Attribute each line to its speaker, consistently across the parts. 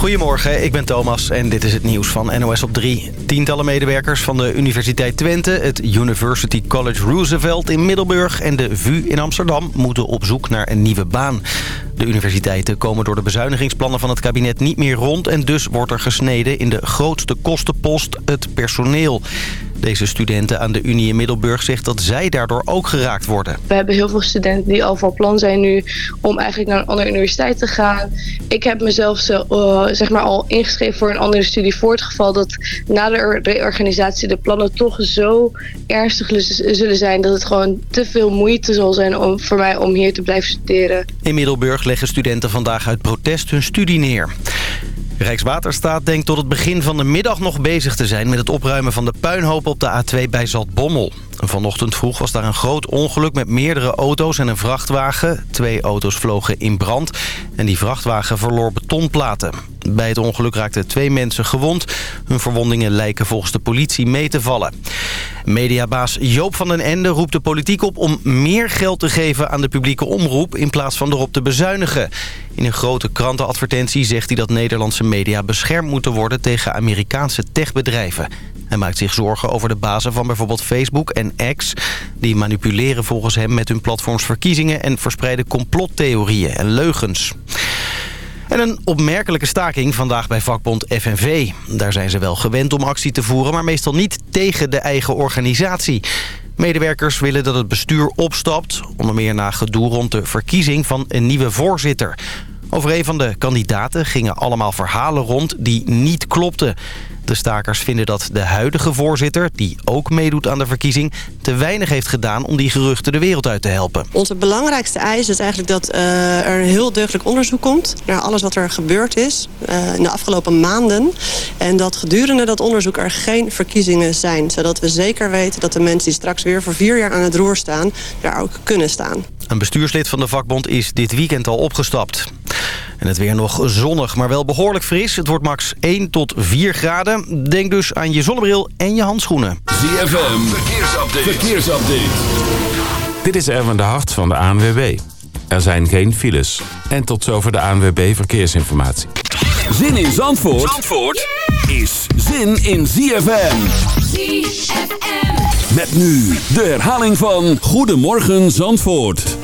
Speaker 1: Goedemorgen, ik ben Thomas en dit is het nieuws van NOS op 3. Tientallen medewerkers van de Universiteit Twente, het University College Roosevelt in Middelburg en de VU in Amsterdam moeten op zoek naar een nieuwe baan. De universiteiten komen door de bezuinigingsplannen van het kabinet niet meer rond... en dus wordt er gesneden in de grootste kostenpost, het personeel. Deze studenten aan de Unie in Middelburg zegt dat zij daardoor ook geraakt worden.
Speaker 2: We hebben heel veel studenten die al van plan zijn nu om eigenlijk naar een andere universiteit te gaan. Ik heb mezelf uh, zeg maar al ingeschreven voor een andere studie voor het geval dat na de reorganisatie de plannen toch zo ernstig zullen zijn dat het gewoon te veel moeite zal zijn om, voor mij om hier te blijven studeren.
Speaker 1: In Middelburg leggen studenten vandaag uit protest hun studie neer. Rijkswaterstaat denkt tot het begin van de middag nog bezig te zijn... met het opruimen van de puinhoop op de A2 bij Zaltbommel. Vanochtend vroeg was daar een groot ongeluk met meerdere auto's en een vrachtwagen. Twee auto's vlogen in brand en die vrachtwagen verloor betonplaten. Bij het ongeluk raakten twee mensen gewond. Hun verwondingen lijken volgens de politie mee te vallen. Mediabaas Joop van den Ende roept de politiek op om meer geld te geven aan de publieke omroep... in plaats van erop te bezuinigen. In een grote krantenadvertentie zegt hij dat Nederlandse media beschermd moeten worden tegen Amerikaanse techbedrijven. Hij maakt zich zorgen over de bazen van bijvoorbeeld Facebook en X. Die manipuleren volgens hem met hun platforms verkiezingen... en verspreiden complottheorieën en leugens. En een opmerkelijke staking vandaag bij vakbond FNV. Daar zijn ze wel gewend om actie te voeren, maar meestal niet tegen de eigen organisatie. Medewerkers willen dat het bestuur opstapt, onder meer na gedoe rond de verkiezing van een nieuwe voorzitter. Over een van de kandidaten gingen allemaal verhalen rond die niet klopten. De stakers vinden dat de huidige voorzitter, die ook meedoet aan de verkiezing... te weinig heeft gedaan om die geruchten de wereld uit te helpen.
Speaker 3: Onze belangrijkste eis is eigenlijk dat uh, er een heel deugdelijk onderzoek komt... naar alles wat er gebeurd is uh, in de afgelopen maanden. En dat gedurende dat onderzoek er geen verkiezingen zijn. Zodat we zeker weten dat de mensen die straks weer voor vier jaar aan het roer staan... daar ook kunnen staan.
Speaker 1: Een bestuurslid van de vakbond is dit weekend al opgestapt. En het weer nog zonnig, maar wel behoorlijk fris. Het wordt max 1 tot 4 graden. Denk dus aan je zonnebril en je handschoenen.
Speaker 4: ZFM, verkeersupdate. verkeersupdate.
Speaker 5: Dit is Erwin de Hart van de ANWB. Er zijn geen files. En tot zover de ANWB Verkeersinformatie.
Speaker 4: Zin in Zandvoort, Zandvoort is zin in ZFM. ZFM. Met nu de herhaling van Goedemorgen Zandvoort.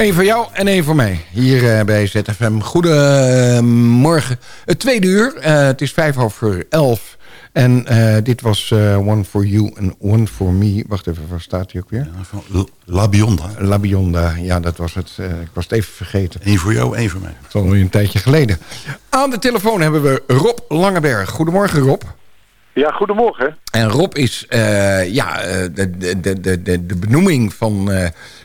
Speaker 6: Eén voor jou en één voor mij. Hier uh, bij ZFM. Goedemorgen. Het tweede uur. Uh, het is vijf over elf. En uh, dit was One for You and One for Me. Wacht even, waar staat hij ook weer?
Speaker 7: Ja, La Bionda.
Speaker 6: La Bionda, ja, dat was het. ik was het even vergeten.
Speaker 7: Eén voor jou, één voor mij.
Speaker 6: Dat is alweer een tijdje geleden. Aan de telefoon hebben we Rob Langeberg. Goedemorgen, Rob.
Speaker 8: Ja, goedemorgen.
Speaker 6: En Rob is uh, ja, de, de, de, de, de benoeming van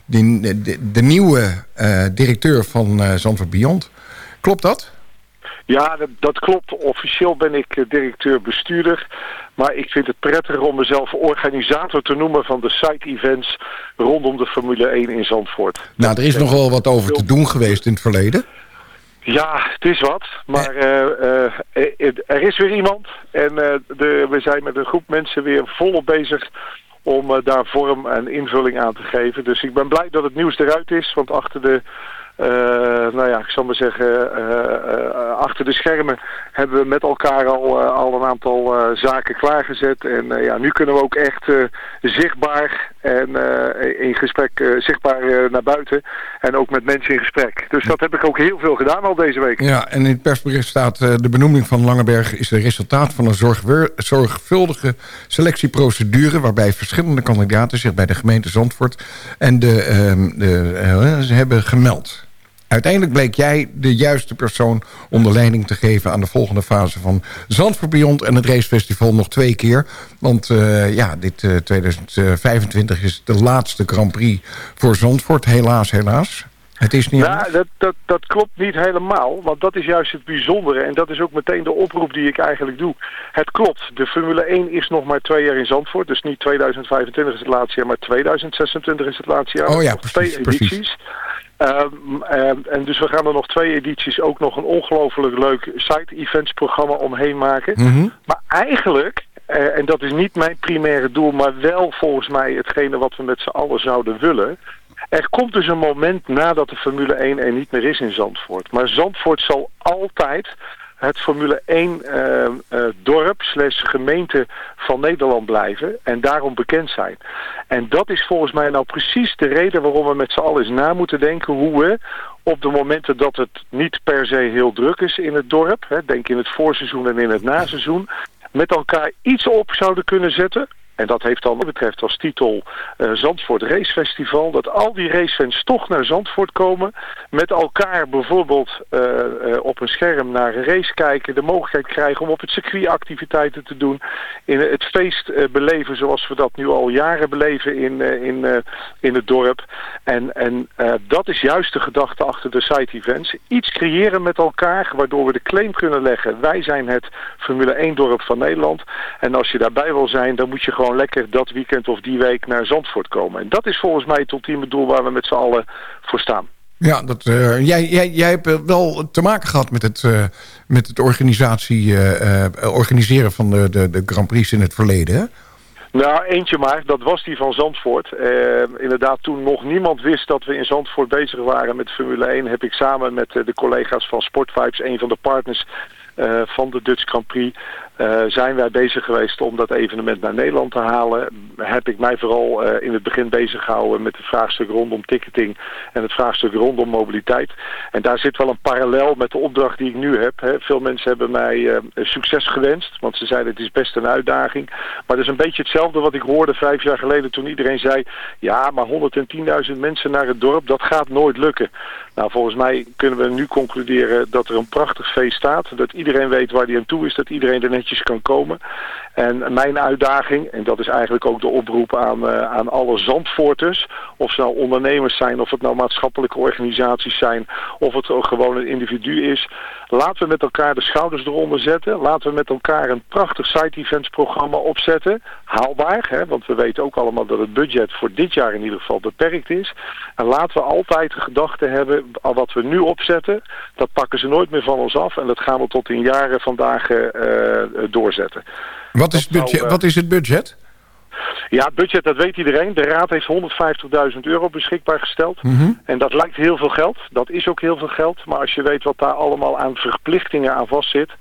Speaker 6: de, de, de, nieuwe uh, directeur van Zandvoort Beyond. Klopt dat?
Speaker 8: Ja, dat, dat klopt. Officieel ben ik directeur-bestuurder. Maar ik vind het prettiger om mezelf organisator te noemen van de site-events rondom de Formule 1 in Zandvoort.
Speaker 6: Nou, er is nog wel wat over te doen geweest in het verleden.
Speaker 8: Ja, het is wat. Maar uh, uh, er is weer iemand. En de, we zijn met een groep mensen weer volop bezig om daar vorm en invulling aan te geven. Dus ik ben blij dat het nieuws eruit is. Want achter de uh, nou ja, ik zal maar zeggen, uh, achter de schermen hebben we met elkaar al, al een aantal zaken klaargezet. En ja, nu kunnen we ook echt zichtbaar en in gesprek, zichtbaar naar buiten en ook met mensen in gesprek. Dus dat heb ik ook heel veel gedaan al deze week.
Speaker 6: Ja, en in het persbericht staat de benoeming van Langeberg is het resultaat van een zorgvuldige selectieprocedure waarbij verschillende kandidaten zich bij de gemeente Zandvoort en de, ehm, de, ze hebben gemeld. Uiteindelijk bleek jij de juiste persoon om de leiding te geven... aan de volgende fase van Zandvoort Beyond en het racefestival nog twee keer. Want uh, ja, dit uh, 2025 is de laatste Grand Prix voor Zandvoort. Helaas, helaas. Het is niet
Speaker 8: ja, dat, dat, dat klopt niet helemaal, want dat is juist het bijzondere. En dat is ook meteen de oproep die ik eigenlijk doe. Het klopt, de Formule 1 is nog maar twee jaar in Zandvoort. Dus niet 2025 is het laatste jaar, maar 2026 is het laatste jaar.
Speaker 6: Oh ja, precies.
Speaker 8: Twee edities.
Speaker 6: Precies.
Speaker 8: Um, um, en dus we gaan er nog twee edities ook nog een ongelooflijk leuk side-events programma omheen maken.
Speaker 6: Mm -hmm.
Speaker 8: Maar eigenlijk, uh, en dat is niet mijn primaire doel, maar wel volgens mij hetgene wat we met z'n allen zouden willen. Er komt dus een moment nadat de Formule 1 er niet meer is in Zandvoort. Maar Zandvoort zal altijd het Formule 1 uh, uh, dorp slash gemeente van Nederland blijven en daarom bekend zijn. En dat is volgens mij nou precies de reden waarom we met z'n allen eens na moeten denken hoe we op de momenten dat het niet per se heel druk is in het dorp, hè, denk in het voorseizoen en in het naseizoen, met elkaar iets op zouden kunnen zetten en dat heeft dan wat betreft als titel uh, Zandvoort Racefestival. Dat al die racefans toch naar Zandvoort komen. Met elkaar bijvoorbeeld uh, uh, op een scherm naar een race kijken. De mogelijkheid krijgen om op het circuit activiteiten te doen. In het feest beleven zoals we dat nu al jaren beleven in, in, in het dorp. En, en dat is juist de gedachte achter de site events. Iets creëren met elkaar waardoor we de claim kunnen leggen. Wij zijn het Formule 1 dorp van Nederland. En als je daarbij wil zijn dan moet je gewoon gewoon lekker dat weekend of die week naar Zandvoort komen. En dat is volgens mij het ultieme doel waar we met z'n allen voor staan.
Speaker 6: Ja, dat, uh, jij, jij, jij hebt wel te maken gehad met het, uh, met het organisatie, uh, organiseren van de, de, de Grand Prix in het verleden, hè?
Speaker 8: Nou, eentje maar. Dat was die van Zandvoort. inderdaad, toen nog niemand wist dat we in Zandvoort bezig waren met Formule 1... heb ik samen met de collega's van Sportvibes, een van de partners... van de Dutch Grand Prix uh, zijn wij bezig geweest om dat evenement naar Nederland te halen. Heb ik mij vooral uh, in het begin bezig gehouden met het vraagstuk rondom ticketing en het vraagstuk rondom mobiliteit. En daar zit wel een parallel met de opdracht die ik nu heb. Hè. Veel mensen hebben mij succes gewenst, want ze zeiden het is best een uitdaging. Maar dat is een beetje hetzelfde wat ik hoorde vijf jaar geleden toen iedereen zei... ja, maar 110.000 mensen naar het dorp, dat gaat nooit lukken. Nou, volgens mij kunnen we nu concluderen dat er een prachtig feest staat. Dat iedereen weet waar die aan toe is, dat iedereen er net kan komen. En mijn uitdaging, en dat is eigenlijk ook de oproep aan, uh, aan alle Zandvoorters... of ze nou ondernemers zijn, of het nou maatschappelijke organisaties zijn... of het gewoon een individu is... laten we met elkaar de schouders eronder zetten. Laten we met elkaar een prachtig site-events programma opzetten. Haalbaar, hè, want we weten ook allemaal dat het budget voor dit jaar in ieder geval beperkt is. En laten we altijd de gedachte hebben, al wat we nu opzetten... dat pakken ze nooit meer van ons af. En dat gaan we tot in jaren vandaag uh, doorzetten.
Speaker 6: Wat is, budget, nou, wat is het budget?
Speaker 8: Ja, budget, dat weet iedereen. De Raad heeft 150.000 euro beschikbaar gesteld.
Speaker 6: Mm -hmm.
Speaker 8: En dat lijkt heel veel geld. Dat is ook heel veel geld. Maar als je weet wat daar allemaal aan verplichtingen aan vastzit...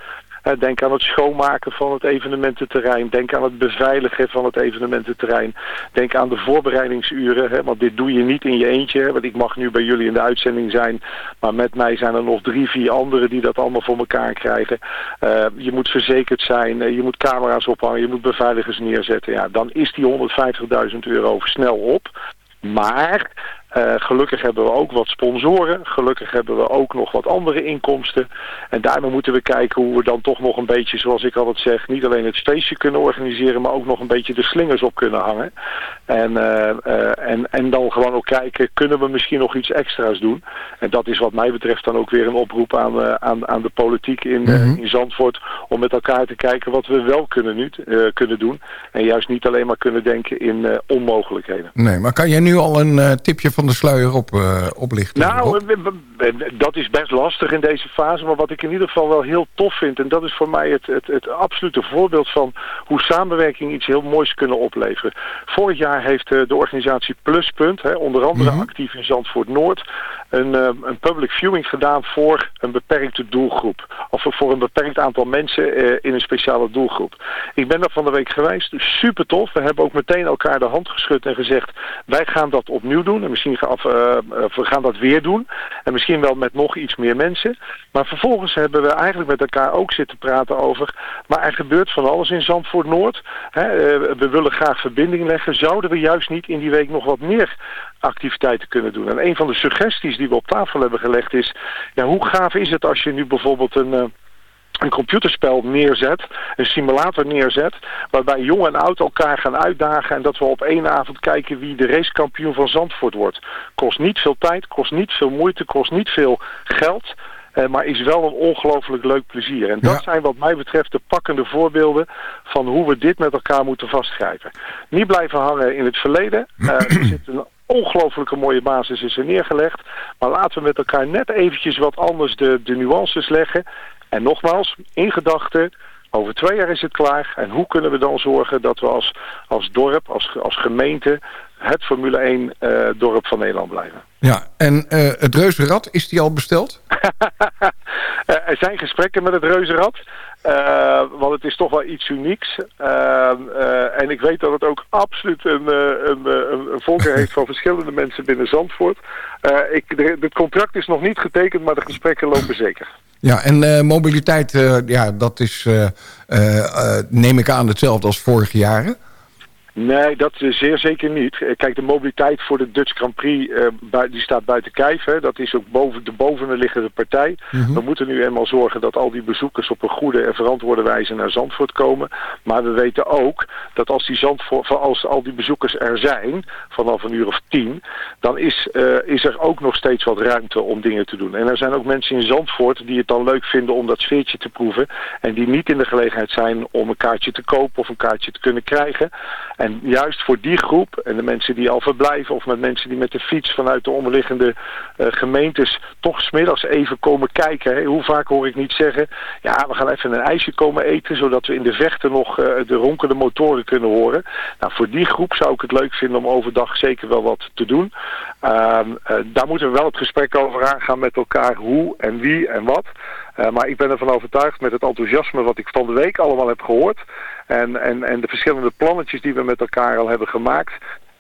Speaker 8: Eh, denk aan het schoonmaken van het evenemententerrein. Denk aan het beveiligen van het evenemententerrein. Denk aan de voorbereidingsuren. Hè, want dit doe je niet in je eentje. Hè, want ik mag nu bij jullie in de uitzending zijn. Maar met mij zijn er nog drie, vier anderen die dat allemaal voor elkaar krijgen. Uh, je moet verzekerd zijn. Uh, je moet camera's ophangen. Je moet beveiligers neerzetten. Ja, dan is die 150.000 euro snel op. Maar uh, gelukkig hebben we ook wat sponsoren. Gelukkig hebben we ook nog wat andere inkomsten. En daarmee moeten we kijken hoe we dan toch nog een beetje, zoals ik altijd zeg... niet alleen het feestje kunnen organiseren... maar ook nog een beetje de slingers op kunnen hangen. En, uh, uh, en, en dan gewoon ook kijken, kunnen we misschien nog iets extra's doen? En dat is wat mij betreft dan ook weer een oproep aan, aan, aan de politiek in, mm -hmm. in Zandvoort... om met elkaar te kijken wat we wel kunnen, nu, kunnen doen. En juist niet alleen maar kunnen denken in onmogelijkheden.
Speaker 6: Nee, maar kan jij nu al een tipje van de sluier op, uh, oplichten?
Speaker 8: Nou, dat is best lastig in deze fase. Maar wat ik in ieder geval wel heel tof vind... en dat is voor mij het, het, het absolute voorbeeld van... hoe samenwerking iets heel moois kunnen opleveren. Vorig jaar heeft uh, de organisatie Pluspunt... Hè, onder andere mm -hmm. actief in Zandvoort Noord... Een, uh, een public viewing gedaan voor een beperkte doelgroep. Of voor een beperkt aantal mensen in een speciale doelgroep. Ik ben daar van de week geweest. Super tof. We hebben ook meteen elkaar de hand geschud en gezegd... wij gaan dat opnieuw doen. En misschien uh, we gaan dat weer doen. En misschien wel met nog iets meer mensen. Maar vervolgens hebben we eigenlijk met elkaar ook zitten praten over... maar er gebeurt van alles in Zandvoort Noord. Uh, we willen graag verbinding leggen. Zouden we juist niet in die week nog wat meer activiteiten kunnen doen? En een van de suggesties die we op tafel hebben gelegd is... Ja, hoe gaaf is het als je nu bijvoorbeeld een... Een computerspel neerzet, een simulator neerzet, waarbij jong en oud elkaar gaan uitdagen en dat we op één avond kijken wie de racekampioen van Zandvoort wordt. Kost niet veel tijd, kost niet veel moeite, kost niet veel geld, uh, maar is wel een ongelooflijk leuk plezier. En dat ja. zijn wat mij betreft de pakkende voorbeelden van hoe we dit met elkaar moeten vastgrijpen. Niet blijven hangen in het verleden. Uh, er zit een ongelooflijke mooie basis is er neergelegd. Maar laten we met elkaar net eventjes wat anders de, de nuances leggen. En nogmaals, in gedachten, over twee jaar is het klaar. En hoe kunnen we dan zorgen dat we als, als dorp, als, als gemeente... het Formule 1 uh, dorp van Nederland blijven?
Speaker 6: Ja, en uh, het reuzenrad, is die al besteld?
Speaker 8: uh, er zijn gesprekken met het reuzenrad. Uh, want het is toch wel iets unieks. En ik weet dat het ook absoluut een, een, een, een volker heeft van verschillende mensen binnen Zandvoort. ik, de, het contract is nog niet getekend, maar de gesprekken lopen zeker.
Speaker 6: Ja, en mobiliteit, ja, dat is, neem ik aan, hetzelfde als vorige jaren.
Speaker 8: Nee, dat is zeer zeker niet. Kijk, de mobiliteit voor de Dutch Grand Prix, uh, die staat buiten kijf. Hè. Dat is ook boven de bovenliggende partij. Mm -hmm. We moeten nu eenmaal zorgen dat al die bezoekers op een goede en verantwoorde wijze naar Zandvoort komen. Maar we weten ook dat als, die Zandvoort, als al die bezoekers er zijn, vanaf een uur of tien, dan is, uh, is er ook nog steeds wat ruimte om dingen te doen. En er zijn ook mensen in Zandvoort die het dan leuk vinden om dat sfeertje te proeven. En die niet in de gelegenheid zijn om een kaartje te kopen of een kaartje te kunnen krijgen. En juist voor die groep en de mensen die al verblijven of met mensen die met de fiets vanuit de onderliggende uh, gemeentes toch smiddags even komen kijken. Hoe vaak hoor ik niet zeggen, ja we gaan even een ijsje komen eten zodat we in de vechten nog uh, de ronkende motoren kunnen horen. Nou voor die groep zou ik het leuk vinden om overdag zeker wel wat te doen. Uh, uh, daar moeten we wel het gesprek over aangaan met elkaar hoe en wie en wat. Uh, maar ik ben ervan overtuigd met het enthousiasme wat ik van de week allemaal heb gehoord. En, en, en de verschillende plannetjes die we met elkaar al hebben gemaakt.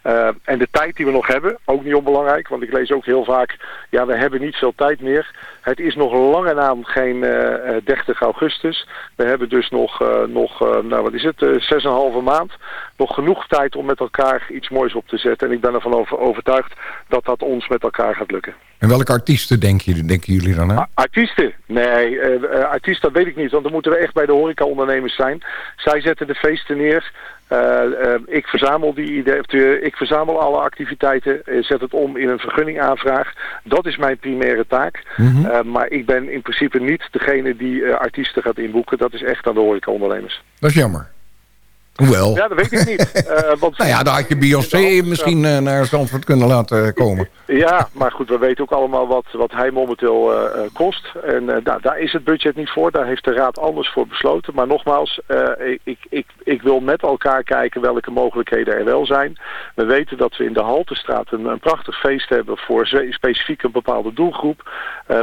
Speaker 8: Uh, en de tijd die we nog hebben, ook niet onbelangrijk, want ik lees ook heel vaak, ja we hebben niet veel tijd meer. Het is nog lang en aan geen uh, 30 augustus. We hebben dus nog, uh, nog nou wat is het, 6,5 maand. Nog genoeg tijd om met elkaar iets moois op te zetten. En ik ben ervan over, overtuigd dat dat ons met elkaar gaat lukken.
Speaker 6: En welke artiesten denken, denken jullie dan aan?
Speaker 8: Artiesten? Nee, artiesten weet ik niet, want dan moeten we echt bij de horecaondernemers zijn. Zij zetten de feesten neer. Uh, uh, ik verzamel die ideeën, ik verzamel alle activiteiten, zet het om in een vergunningaanvraag. Dat is mijn primaire taak. Mm -hmm. maar ik ben in principe niet degene die artiesten gaat inboeken. Dat is echt aan de horecaondernemers.
Speaker 6: Dat is jammer. Hoewel.
Speaker 8: Ja, dat weet ik niet. Uh, want
Speaker 6: nou ja, daar had je Beyoncé misschien uh, naar Zandvoort kunnen laten komen.
Speaker 8: Ja, maar goed, we weten ook allemaal wat, wat hij momenteel uh, kost. En nou, daar is het budget niet voor. Daar heeft de Raad anders voor besloten. Maar nogmaals, ik, ik, ik wil met elkaar kijken welke mogelijkheden er wel zijn. We weten dat we in de Haltestraat een, een prachtig feest hebben voor specifiek een bepaalde doelgroep.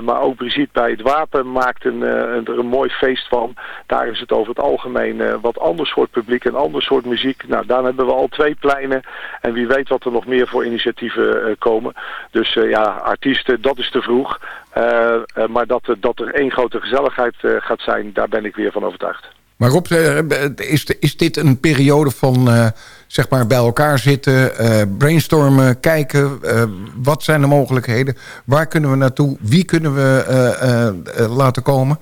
Speaker 8: maar ook Brigitte bij het Wapen maakt een, er een mooi feest van. Daar is het over het algemeen wat anders soort publiek en ander soort muziek. Nou, daar hebben we al twee pleinen. En wie weet wat er nog meer voor initiatieven uh, komen. Dus uh, ja, artiesten, dat is te vroeg. Uh, maar dat, dat er één grote gezelligheid gaat zijn, daar ben ik weer van overtuigd.
Speaker 6: Maar Rob, is, is dit een periode van zeg maar bij elkaar zitten, brainstormen, kijken... wat zijn de mogelijkheden, waar kunnen we naartoe, wie kunnen we laten komen...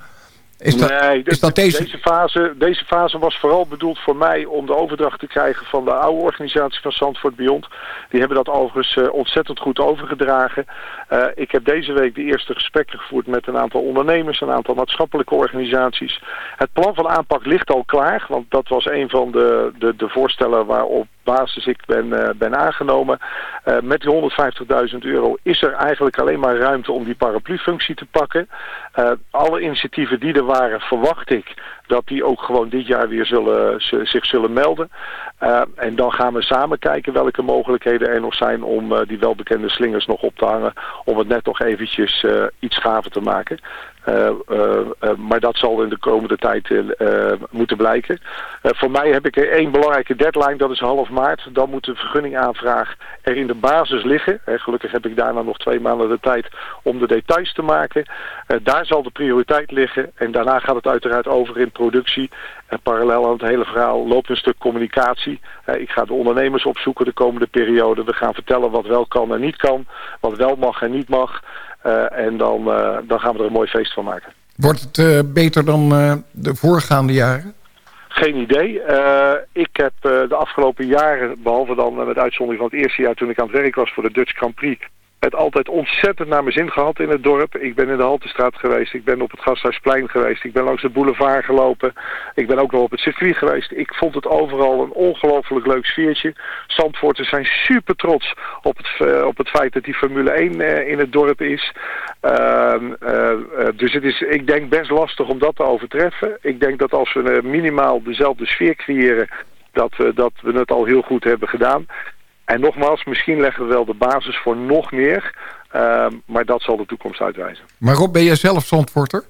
Speaker 8: Is dat, nee, is dat deze... Deze, fase, deze fase was vooral bedoeld voor mij om de overdracht te krijgen van de oude organisatie van Zandvoort Beyond. Die hebben dat overigens uh, ontzettend goed overgedragen. Uh, ik heb deze week de eerste gesprekken gevoerd met een aantal ondernemers, een aantal maatschappelijke organisaties. Het plan van aanpak ligt al klaar, want dat was een van de, de, de voorstellen waarop basis ik ben, uh, ben aangenomen. Uh, met die 150.000 euro is er eigenlijk alleen maar ruimte om die paraplu-functie te pakken. Alle initiatieven die er waren verwacht ik dat die ook gewoon dit jaar weer zullen, zich zullen melden. Uh, en dan gaan we samen kijken welke mogelijkheden er nog zijn om uh, die welbekende slingers nog op te hangen. Om het net nog eventjes uh, iets gaver te maken. Maar dat zal in de komende tijd moeten blijken. voor mij heb ik één belangrijke deadline, dat is half maart. Dan moet de vergunningaanvraag er in de basis liggen. gelukkig heb ik daarna nog twee maanden de tijd om de details te maken. daar zal de prioriteit liggen. En daarna gaat het uiteraard over in productie. En parallel aan het hele verhaal loopt een stuk communicatie. ik ga de ondernemers opzoeken de komende periode. We gaan vertellen wat wel kan en niet kan. Wat wel mag en niet mag. Uh, en dan, uh, dan gaan we er een mooi feest van maken.
Speaker 6: Wordt het uh, beter dan de voorgaande jaren?
Speaker 8: Geen idee. ik heb de afgelopen jaren, behalve dan met uitzondering van het eerste jaar toen ik aan het werk was voor de Dutch Grand Prix het altijd ontzettend naar mijn zin gehad in het dorp. Ik ben in de Haltestraat geweest, ik ben op het Gasthuisplein geweest, ik ben langs de boulevard gelopen. Ik ben ook wel op het circuit geweest. Ik vond het overal een ongelooflijk leuk sfeertje. Zandvoorters zijn super trots op het, uh, op het feit dat die Formule 1 uh, eh, in het dorp is. Uh, dus het is, ik denk, best lastig om dat te overtreffen. Ik denk dat als we minimaal dezelfde sfeer creëren, dat, dat we het al heel goed hebben gedaan. En nogmaals, misschien leggen we wel de basis voor nog meer. Uh, maar dat zal de toekomst uitwijzen.
Speaker 6: Maar Rob, ben jij zelf Zandvoorter?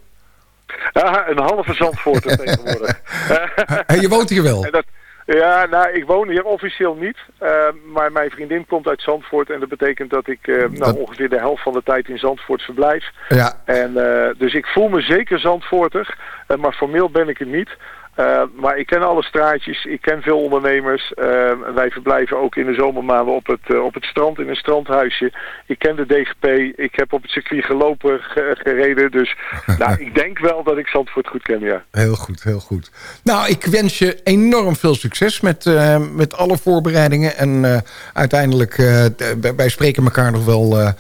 Speaker 8: Een halve Zandvoorter tegenwoordig.
Speaker 6: en je woont hier wel?
Speaker 8: Dat, ja, nou, ik woon hier officieel niet. Uh, maar mijn vriendin komt uit Zandvoort. En dat betekent dat ik uh, nou, ongeveer de helft van de tijd in Zandvoort verblijf.
Speaker 6: Ja.
Speaker 8: En, uh, dus ik voel me zeker Zandvoorter. maar formeel ben ik het niet. Uh, maar ik ken alle straatjes, ik ken veel ondernemers. Uh, wij verblijven ook in de zomermaanden op het, uh, op het strand in een strandhuisje. Ik ken de DGP, ik heb op het circuit gelopen, gereden. Dus nou, ik denk wel dat ik Zandvoort goed ken, ja.
Speaker 6: Heel goed, heel goed. Nou, ik wens je enorm veel succes met, met alle voorbereidingen. En uiteindelijk, wij spreken elkaar nog wel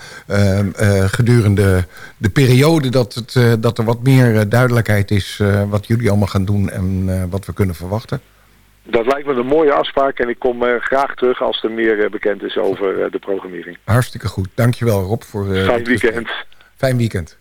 Speaker 6: gedurende de periode... dat, het, dat er wat meer duidelijkheid is wat jullie allemaal gaan doen... En uh, wat we kunnen verwachten?
Speaker 8: Dat lijkt me een mooie afspraak en ik kom uh, graag terug als er meer uh, bekend is over de programmering.
Speaker 6: Hartstikke goed. Dankjewel Rob. voor.
Speaker 8: Fijn weekend.
Speaker 6: Fijn weekend.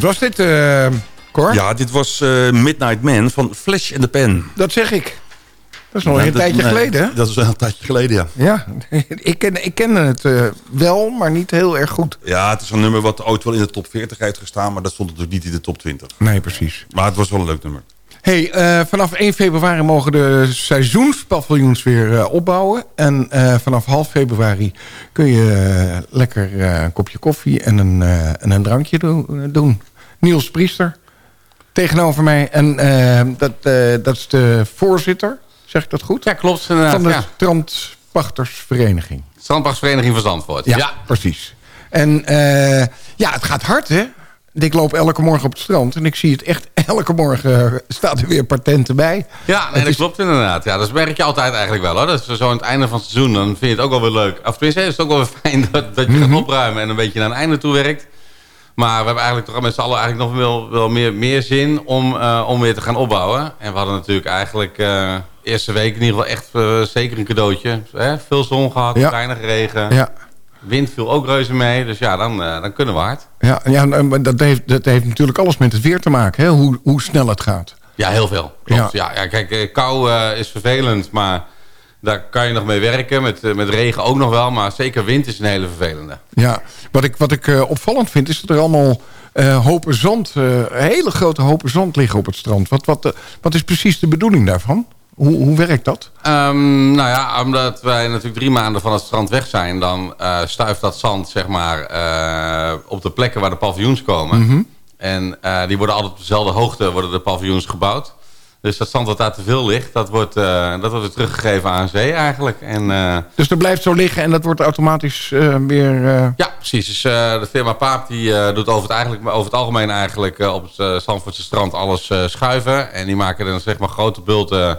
Speaker 6: Wat was dit, eh Cor?
Speaker 7: Ja, dit was eh, Midnight Man van Flash in the Pen.
Speaker 6: Dat zeg ik. Dat is nog een
Speaker 7: dat-
Speaker 6: tijdje
Speaker 7: nee,
Speaker 6: geleden, hè?
Speaker 7: Dat is wel een tijdje geleden, ja.
Speaker 6: Ja, ik ken, ik ken het eh, wel, maar niet heel erg goed.
Speaker 7: Ja, het is een nummer wat ooit wel in de top 40 heeft gestaan... maar dat stond natuurlijk niet in de top 20.
Speaker 6: Nee, precies.
Speaker 7: Maar het was wel een leuk nummer.
Speaker 6: Hey, vanaf 1 februari mogen de seizoenspaviljoens weer opbouwen. En vanaf half februari kun je lekker een kopje koffie en een, en een drankje do- doen. Niels Priester tegenover mij. En eh, dat, eh, dat is de voorzitter, zeg ik dat goed?
Speaker 9: Ja, klopt. Inderdaad,
Speaker 6: Van de
Speaker 9: ja.
Speaker 6: Strandpachtersvereniging.
Speaker 9: Strandpachtsvereniging van Zandvoort.
Speaker 6: Ja,
Speaker 9: Ja.
Speaker 6: precies. En eh, ja, het gaat hard, hè? Ik loop elke morgen op het strand en ik zie het echt elke morgen staat er weer patenten bij.
Speaker 9: Ja, nee, dat
Speaker 6: is-
Speaker 9: klopt inderdaad. Ja, dat merk je altijd eigenlijk wel. Hoor. Dat is zo aan het einde van het seizoen, dan vind je het ook wel weer leuk. Of tenminste, is het ook wel weer fijn dat, dat je
Speaker 6: Mhm.
Speaker 9: gaat opruimen en een beetje naar een einde toe werkt. Maar we hebben eigenlijk toch met z'n allen eigenlijk nog wel, wel meer, meer zin om, eh, om weer te gaan opbouwen. En we hadden natuurlijk eigenlijk eh eerste week in ieder geval echt eh, zeker een cadeautje. Hè? Veel zon gehad,
Speaker 6: Ja.
Speaker 9: weinig regen.
Speaker 6: Ja,
Speaker 9: Wind viel ook reuze mee. Dus ja, dan, dan kunnen we hard.
Speaker 6: ja, ja maar dat, heeft, dat heeft natuurlijk alles met het weer te maken, hè? Hoe, hoe snel het gaat.
Speaker 9: Ja, heel veel. Klopt. Ja. Ja, kijk, eh, kou is vervelend, maar Daar kan je nog mee werken. Met, eh, met regen ook nog wel. Maar zeker wind is een hele vervelende.
Speaker 6: Ja, wat ik, wat ik eh, opvallend vind is dat er allemaal eh, hopen zand, hele grote hopen zand liggen op het strand. Wat, wat, wat is precies de bedoeling daarvan? Hoe, hoe werkt dat?
Speaker 9: Ehm, nou ja, omdat wij natuurlijk drie maanden van het strand weg zijn... dan stuift dat zand zeg maar, op de plekken waar de paviljoens komen.
Speaker 6: Mhm.
Speaker 9: En die worden altijd op dezelfde hoogte worden de paviljoens gebouwd. Dus dat zand wat daar te veel ligt, dat wordt, eh, dat wordt weer teruggegeven aan zee eigenlijk. En, eh,
Speaker 6: Dus dat blijft zo liggen en dat wordt automatisch eh, weer...
Speaker 9: ja, precies. Dus de firma Paap die, doet over het, eigenlijk, over het algemeen eigenlijk op het Zandvoortse strand alles schuiven. En die maken dan zeg maar grote bulten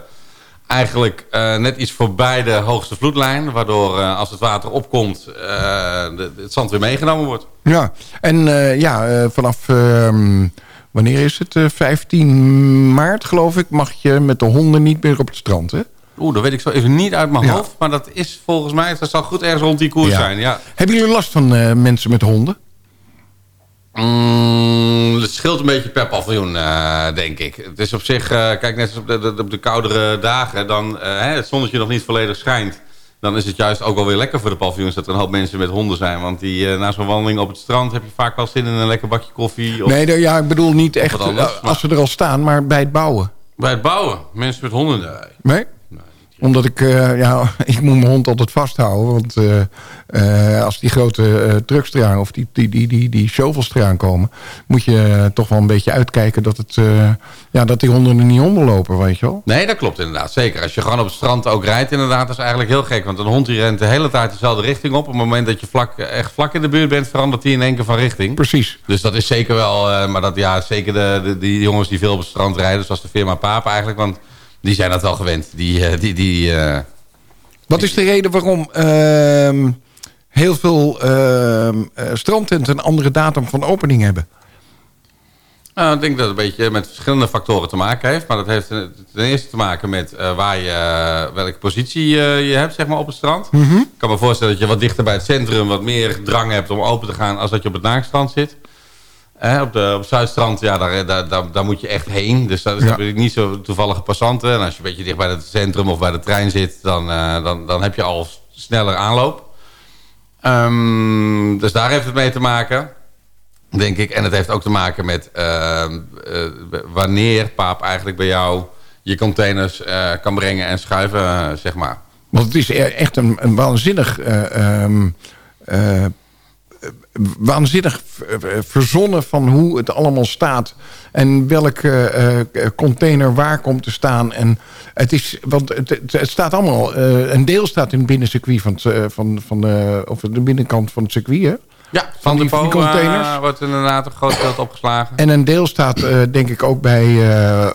Speaker 9: eigenlijk net iets voorbij de hoogste vloedlijn. Waardoor als het water opkomt, de, het zand weer meegenomen wordt.
Speaker 6: Ja, en ja, vanaf... wanneer is het? Eh, 15 maart, geloof ik, mag je met de honden niet meer op het strand, hè?
Speaker 9: Oeh, dat weet ik zo even niet uit mijn
Speaker 6: Ja.
Speaker 9: hoofd. Maar dat is volgens mij, dat zal goed ergens rond die koers
Speaker 6: Ja.
Speaker 9: zijn. Ja.
Speaker 6: Hebben jullie last van eh, mensen met honden?
Speaker 9: Mm, het scheelt een beetje per paviljoen, eh, denk ik. Het is op zich, eh, kijk, net als op de, de, op de koudere dagen, dan eh, hè, het zonnetje nog niet volledig schijnt. Dan is het juist ook wel weer lekker voor de paviljoens dat er een hoop mensen met honden zijn. Want die, eh, na zo'n wandeling op het strand heb je vaak wel zin in een lekker bakje koffie. Of
Speaker 6: Nee, ja, ik bedoel niet echt
Speaker 9: anders,
Speaker 6: eh, als ze er al staan, maar bij het bouwen.
Speaker 9: Bij het bouwen, mensen met honden. Nee.
Speaker 6: Nee? Omdat ik, eh, ja, ik moet mijn hond altijd vasthouden. Want eh, eh, als die grote trucks eraan of die, die, die, die, die shovels eraan komen... moet je toch wel een beetje uitkijken dat, het, ja, dat die honden er niet onder lopen, weet je wel.
Speaker 9: Nee, dat klopt inderdaad. Zeker. Als je gewoon op het strand ook rijdt, inderdaad, dat is eigenlijk heel gek. Want een hond die rent de hele tijd dezelfde richting op. Op het moment dat je vlak, echt vlak in de buurt bent, verandert hij in één keer van richting.
Speaker 6: Precies.
Speaker 9: Dus dat is zeker wel, maar dat ja, zeker de, de, die jongens die veel op het strand rijden, zoals de firma Paap eigenlijk, want die zijn dat wel gewend. Die, eh, die, die, eh,
Speaker 6: Wat is de reden waarom ehm, heel veel ehm, eh, strandtenten een andere datum van opening hebben?
Speaker 9: nou, ik denk dat het een beetje met verschillende factoren te maken heeft. Maar dat heeft ten eerste te maken met waar je, welke positie je hebt zeg maar, op het strand. Ik kan me voorstellen dat je wat dichter bij het centrum wat meer drang hebt om open te gaan als dat je op het naakstrand zit. Eh, op, de, op het Zuidstrand, ja, daar, daar, daar, daar moet je echt heen. Dus dat is natuurlijk niet zo toevallige passanten. En als je een beetje dicht bij het centrum of bij de trein zit, dan, eh, dan, dan heb je al sneller aanloop. Ehm, dus daar heeft het mee te maken, denk ik. En het heeft ook te maken met ehm, eh, wanneer Paap eigenlijk bij jou je containers eh, kan brengen en schuiven, eh, zeg maar.
Speaker 6: Want het is e- echt een, een waanzinnig... eh, ehm, eh, waanzinnig v- v- verzonnen van hoe het allemaal staat. En welke eh, container waar komt te staan. En het, is, want het, staat allemaal... eh, een deel staat in het binnencircuit van, het, eh, van, van de, of de binnenkant van het circuit. Hè?
Speaker 9: Ja,
Speaker 6: Van die- van die
Speaker 9: depot, eh,
Speaker 6: containers?
Speaker 9: wordt inderdaad een groot deel opgeslagen.
Speaker 6: En een deel staat eh, denk ik ook bij,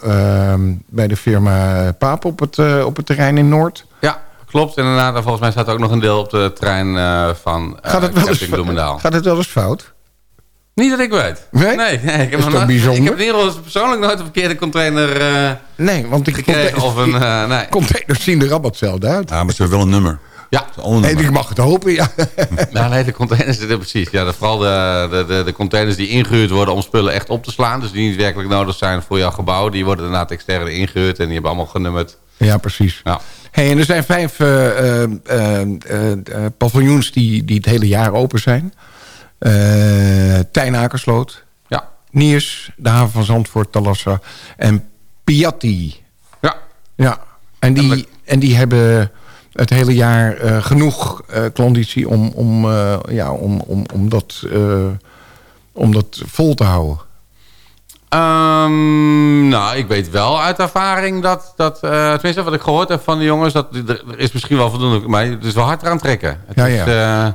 Speaker 6: eh, bij de firma Paap op het, eh, op het terrein in Noord.
Speaker 9: Ja, klopt inderdaad. En volgens mij staat er ook nog een deel op de trein eh, van eh
Speaker 6: Gaat het, wel eens,
Speaker 9: Camping Bloemendaal.
Speaker 6: gaat het wel eens fout?
Speaker 9: Niet dat ik weet.
Speaker 6: Nee?
Speaker 9: Nee, nee, ik, heb
Speaker 6: Is
Speaker 9: nog nooit-
Speaker 6: bijzonder?
Speaker 9: ik heb in ieder geval persoonlijk nooit een verkeerde container eh,
Speaker 6: Nee, want die
Speaker 9: gekregen. Of een, eh, nee.
Speaker 6: containers zien er allemaal hetzelfde uit.
Speaker 7: Ja, maar ze hebben wel een nummer.
Speaker 9: Ja,
Speaker 7: Een
Speaker 6: Nee, ik mag het hopen, ja.
Speaker 9: nou, nee, de containers zitten precies. Ja, de, vooral de, de, de, de containers die ingehuurd worden om spullen echt op te slaan. Dus die niet werkelijk nodig zijn voor jouw gebouw. Die worden inderdaad extern ingehuurd en die hebben allemaal genummerd.
Speaker 6: Ja, precies.
Speaker 9: Ja.
Speaker 6: Hey, en er zijn vijf eh, eh, eh, paviljoens die, die het hele jaar open zijn. Eh Tijn Akersloot,
Speaker 9: Ja.
Speaker 6: Niers, de haven van Zandvoort, Talassa en Piatti.
Speaker 9: Ja.
Speaker 6: Ja, en die, en die hebben het hele jaar genoeg klanditie om, om, ja, om, om, om, dat, om dat vol te houden.
Speaker 9: Ehm, nou, ik weet wel uit ervaring dat, dat eh, tenminste wat ik gehoord heb van de jongens, dat er, is misschien wel voldoende, maar het is wel hard eraan trekken. Het
Speaker 6: Ja,
Speaker 9: is,
Speaker 6: ja.
Speaker 9: eh,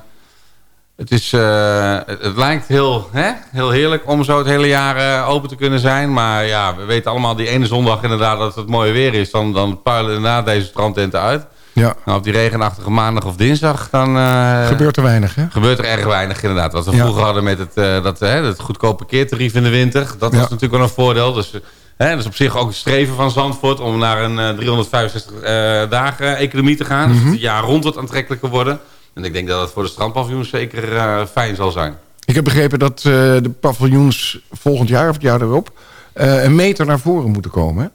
Speaker 9: het, is eh, het, het lijkt heel, hè, heel heerlijk om zo het hele jaar open te kunnen zijn, maar ja, we weten allemaal die ene zondag inderdaad dat het mooie weer is, dan, dan puilen inderdaad deze strandtenten uit.
Speaker 6: Ja,
Speaker 9: Nou, op die regenachtige maandag of dinsdag, dan eh,
Speaker 6: gebeurt er weinig, hè?
Speaker 9: gebeurt er erg weinig inderdaad. Wat we
Speaker 6: Ja.
Speaker 9: vroeger hadden met het, eh, dat, hè, het goedkope parkeertarief in de winter. Dat
Speaker 6: Ja.
Speaker 9: was natuurlijk wel een voordeel. Dus, hè, dus op zich ook een streven van Zandvoort om naar een eh, 365 eh, dagen economie te gaan.
Speaker 6: Mhm.
Speaker 9: Dus het jaar rond wat aantrekkelijker worden. En ik denk dat dat voor de strandpaviljoens zeker eh, fijn zal zijn.
Speaker 6: Ik heb begrepen dat eh, de paviljoens volgend jaar of het jaar erop... eh, een meter naar voren moeten komen. Hè?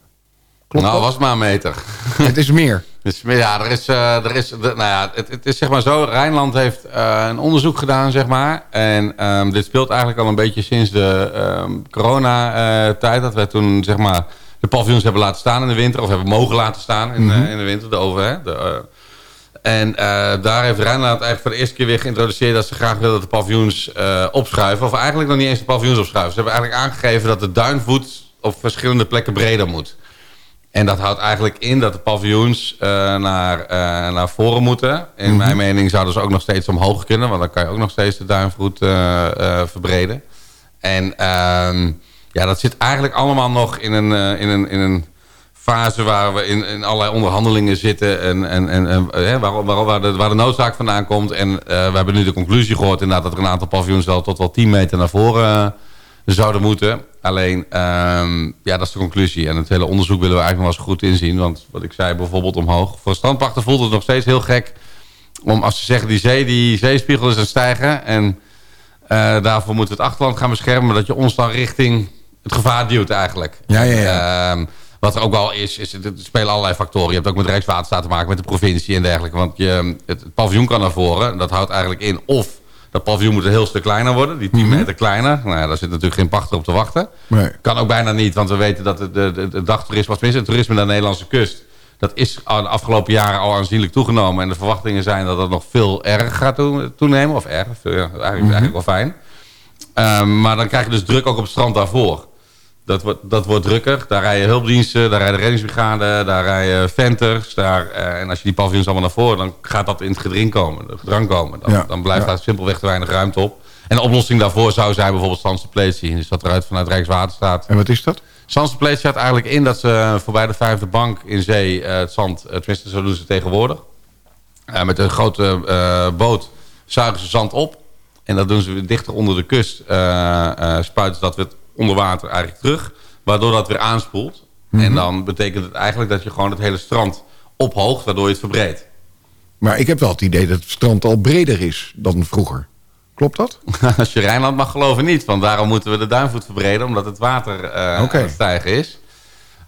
Speaker 6: Klopt
Speaker 9: nou,
Speaker 6: dat?
Speaker 9: was maar een meter.
Speaker 6: Het is meer.
Speaker 9: Dus, ja, er is, eh, er is, nou ja, het, het is zeg maar zo. Rijnland heeft eh, een onderzoek gedaan, zeg maar. En ehm, dit speelt eigenlijk al een beetje sinds de ehm, corona-tijd. dat wij toen, zeg maar, de paviljoens hebben laten staan in de winter. Of hebben mogen laten staan in, eh, in de winter, de over, hè, de, en daar heeft Rijnland eigenlijk voor de eerste keer weer geïntroduceerd... dat ze graag willen dat de paviljoens opschuiven. Of eigenlijk nog niet eens de paviljoens opschuiven. Ze hebben eigenlijk aangegeven dat de duinvoet op verschillende plekken breder moet. En dat houdt eigenlijk in dat de paviljoens eh, naar, eh, naar voren moeten. In mijn mening zouden ze ook nog steeds omhoog kunnen. Want dan kan je ook nog steeds de duinvoet eh, verbreden. En ehm, ja, dat zit eigenlijk allemaal nog in een, in een, in een fase waar we in, in allerlei onderhandelingen zitten. En, en, en, en, waar, waar, waar, de, waar de noodzaak vandaan komt. En we hebben nu de conclusie gehoord inderdaad dat er een aantal paviljoens wel tot wel 10 meter naar voren zouden moeten. Alleen, ehm, ja, dat is de conclusie. En het hele onderzoek willen we eigenlijk nog wel eens goed inzien. Want wat ik zei, bijvoorbeeld omhoog. Voor strandpachten voelt het nog steeds heel gek. Om als ze zeggen, die zee, die zeespiegel is aan het stijgen. En eh, daarvoor moeten we het achterland gaan beschermen. Dat je ons dan richting het gevaar duwt eigenlijk.
Speaker 6: Ja, ja, ja.
Speaker 9: Ehm, wat er ook wel is, is er spelen allerlei factoren. Je hebt ook met Rijkswaterstaat te maken, met de provincie en dergelijke. Want je, het, het paviljoen kan naar voren. Dat houdt eigenlijk in of dat paviljoen moet een heel stuk kleiner worden. Die 10 meter kleiner. Nou ja, daar zit natuurlijk geen pachter op te wachten.
Speaker 6: Nee.
Speaker 9: Kan ook bijna niet, want we weten dat het, de, de, de dagtoerisme, of tenminste het toerisme naar de Nederlandse kust... dat is de afgelopen jaren al aanzienlijk toegenomen. En de verwachtingen zijn dat dat nog veel erger gaat toe- toenemen. Of veel, ja, eigenlijk, eigenlijk wel fijn. Ehm, maar dan krijg je dus druk ook op het strand daarvoor. Dat wordt, dat wordt drukker. Daar rijden hulpdiensten, daar rijden reddingsbrigade, daar rijden venters. Daar, eh, en als je die paviljoens allemaal naar voren, dan gaat dat in het gedring komen, het gedrang komen. Dan,
Speaker 6: Ja,
Speaker 9: dan blijft
Speaker 6: ja.
Speaker 9: daar simpelweg te weinig ruimte op. En de oplossing daarvoor zou zijn bijvoorbeeld zandstapletie. Dus dat eruit vanuit Rijkswaterstaat.
Speaker 6: En wat is dat?
Speaker 9: Zandstapletie had eigenlijk in dat ze voorbij de vijfde bank in zee eh, het zand, eh, tenminste zo doen ze tegenwoordig. Eh, met een grote eh, boot zuigen ze zand op. En dat doen ze weer dichter onder de kust. eh, eh, spuiten ze dat weer onder water eigenlijk terug. Waardoor dat weer aanspoelt. En dan betekent het eigenlijk dat je gewoon het hele strand ophoogt. Waardoor je het verbreedt.
Speaker 6: Maar ik heb wel het idee dat het strand al breder is dan vroeger. Klopt dat?
Speaker 9: Als je Rijnland mag geloven niet. Want daarom moeten we de duinvoet verbreden. Omdat het water eh aan het stijgen is.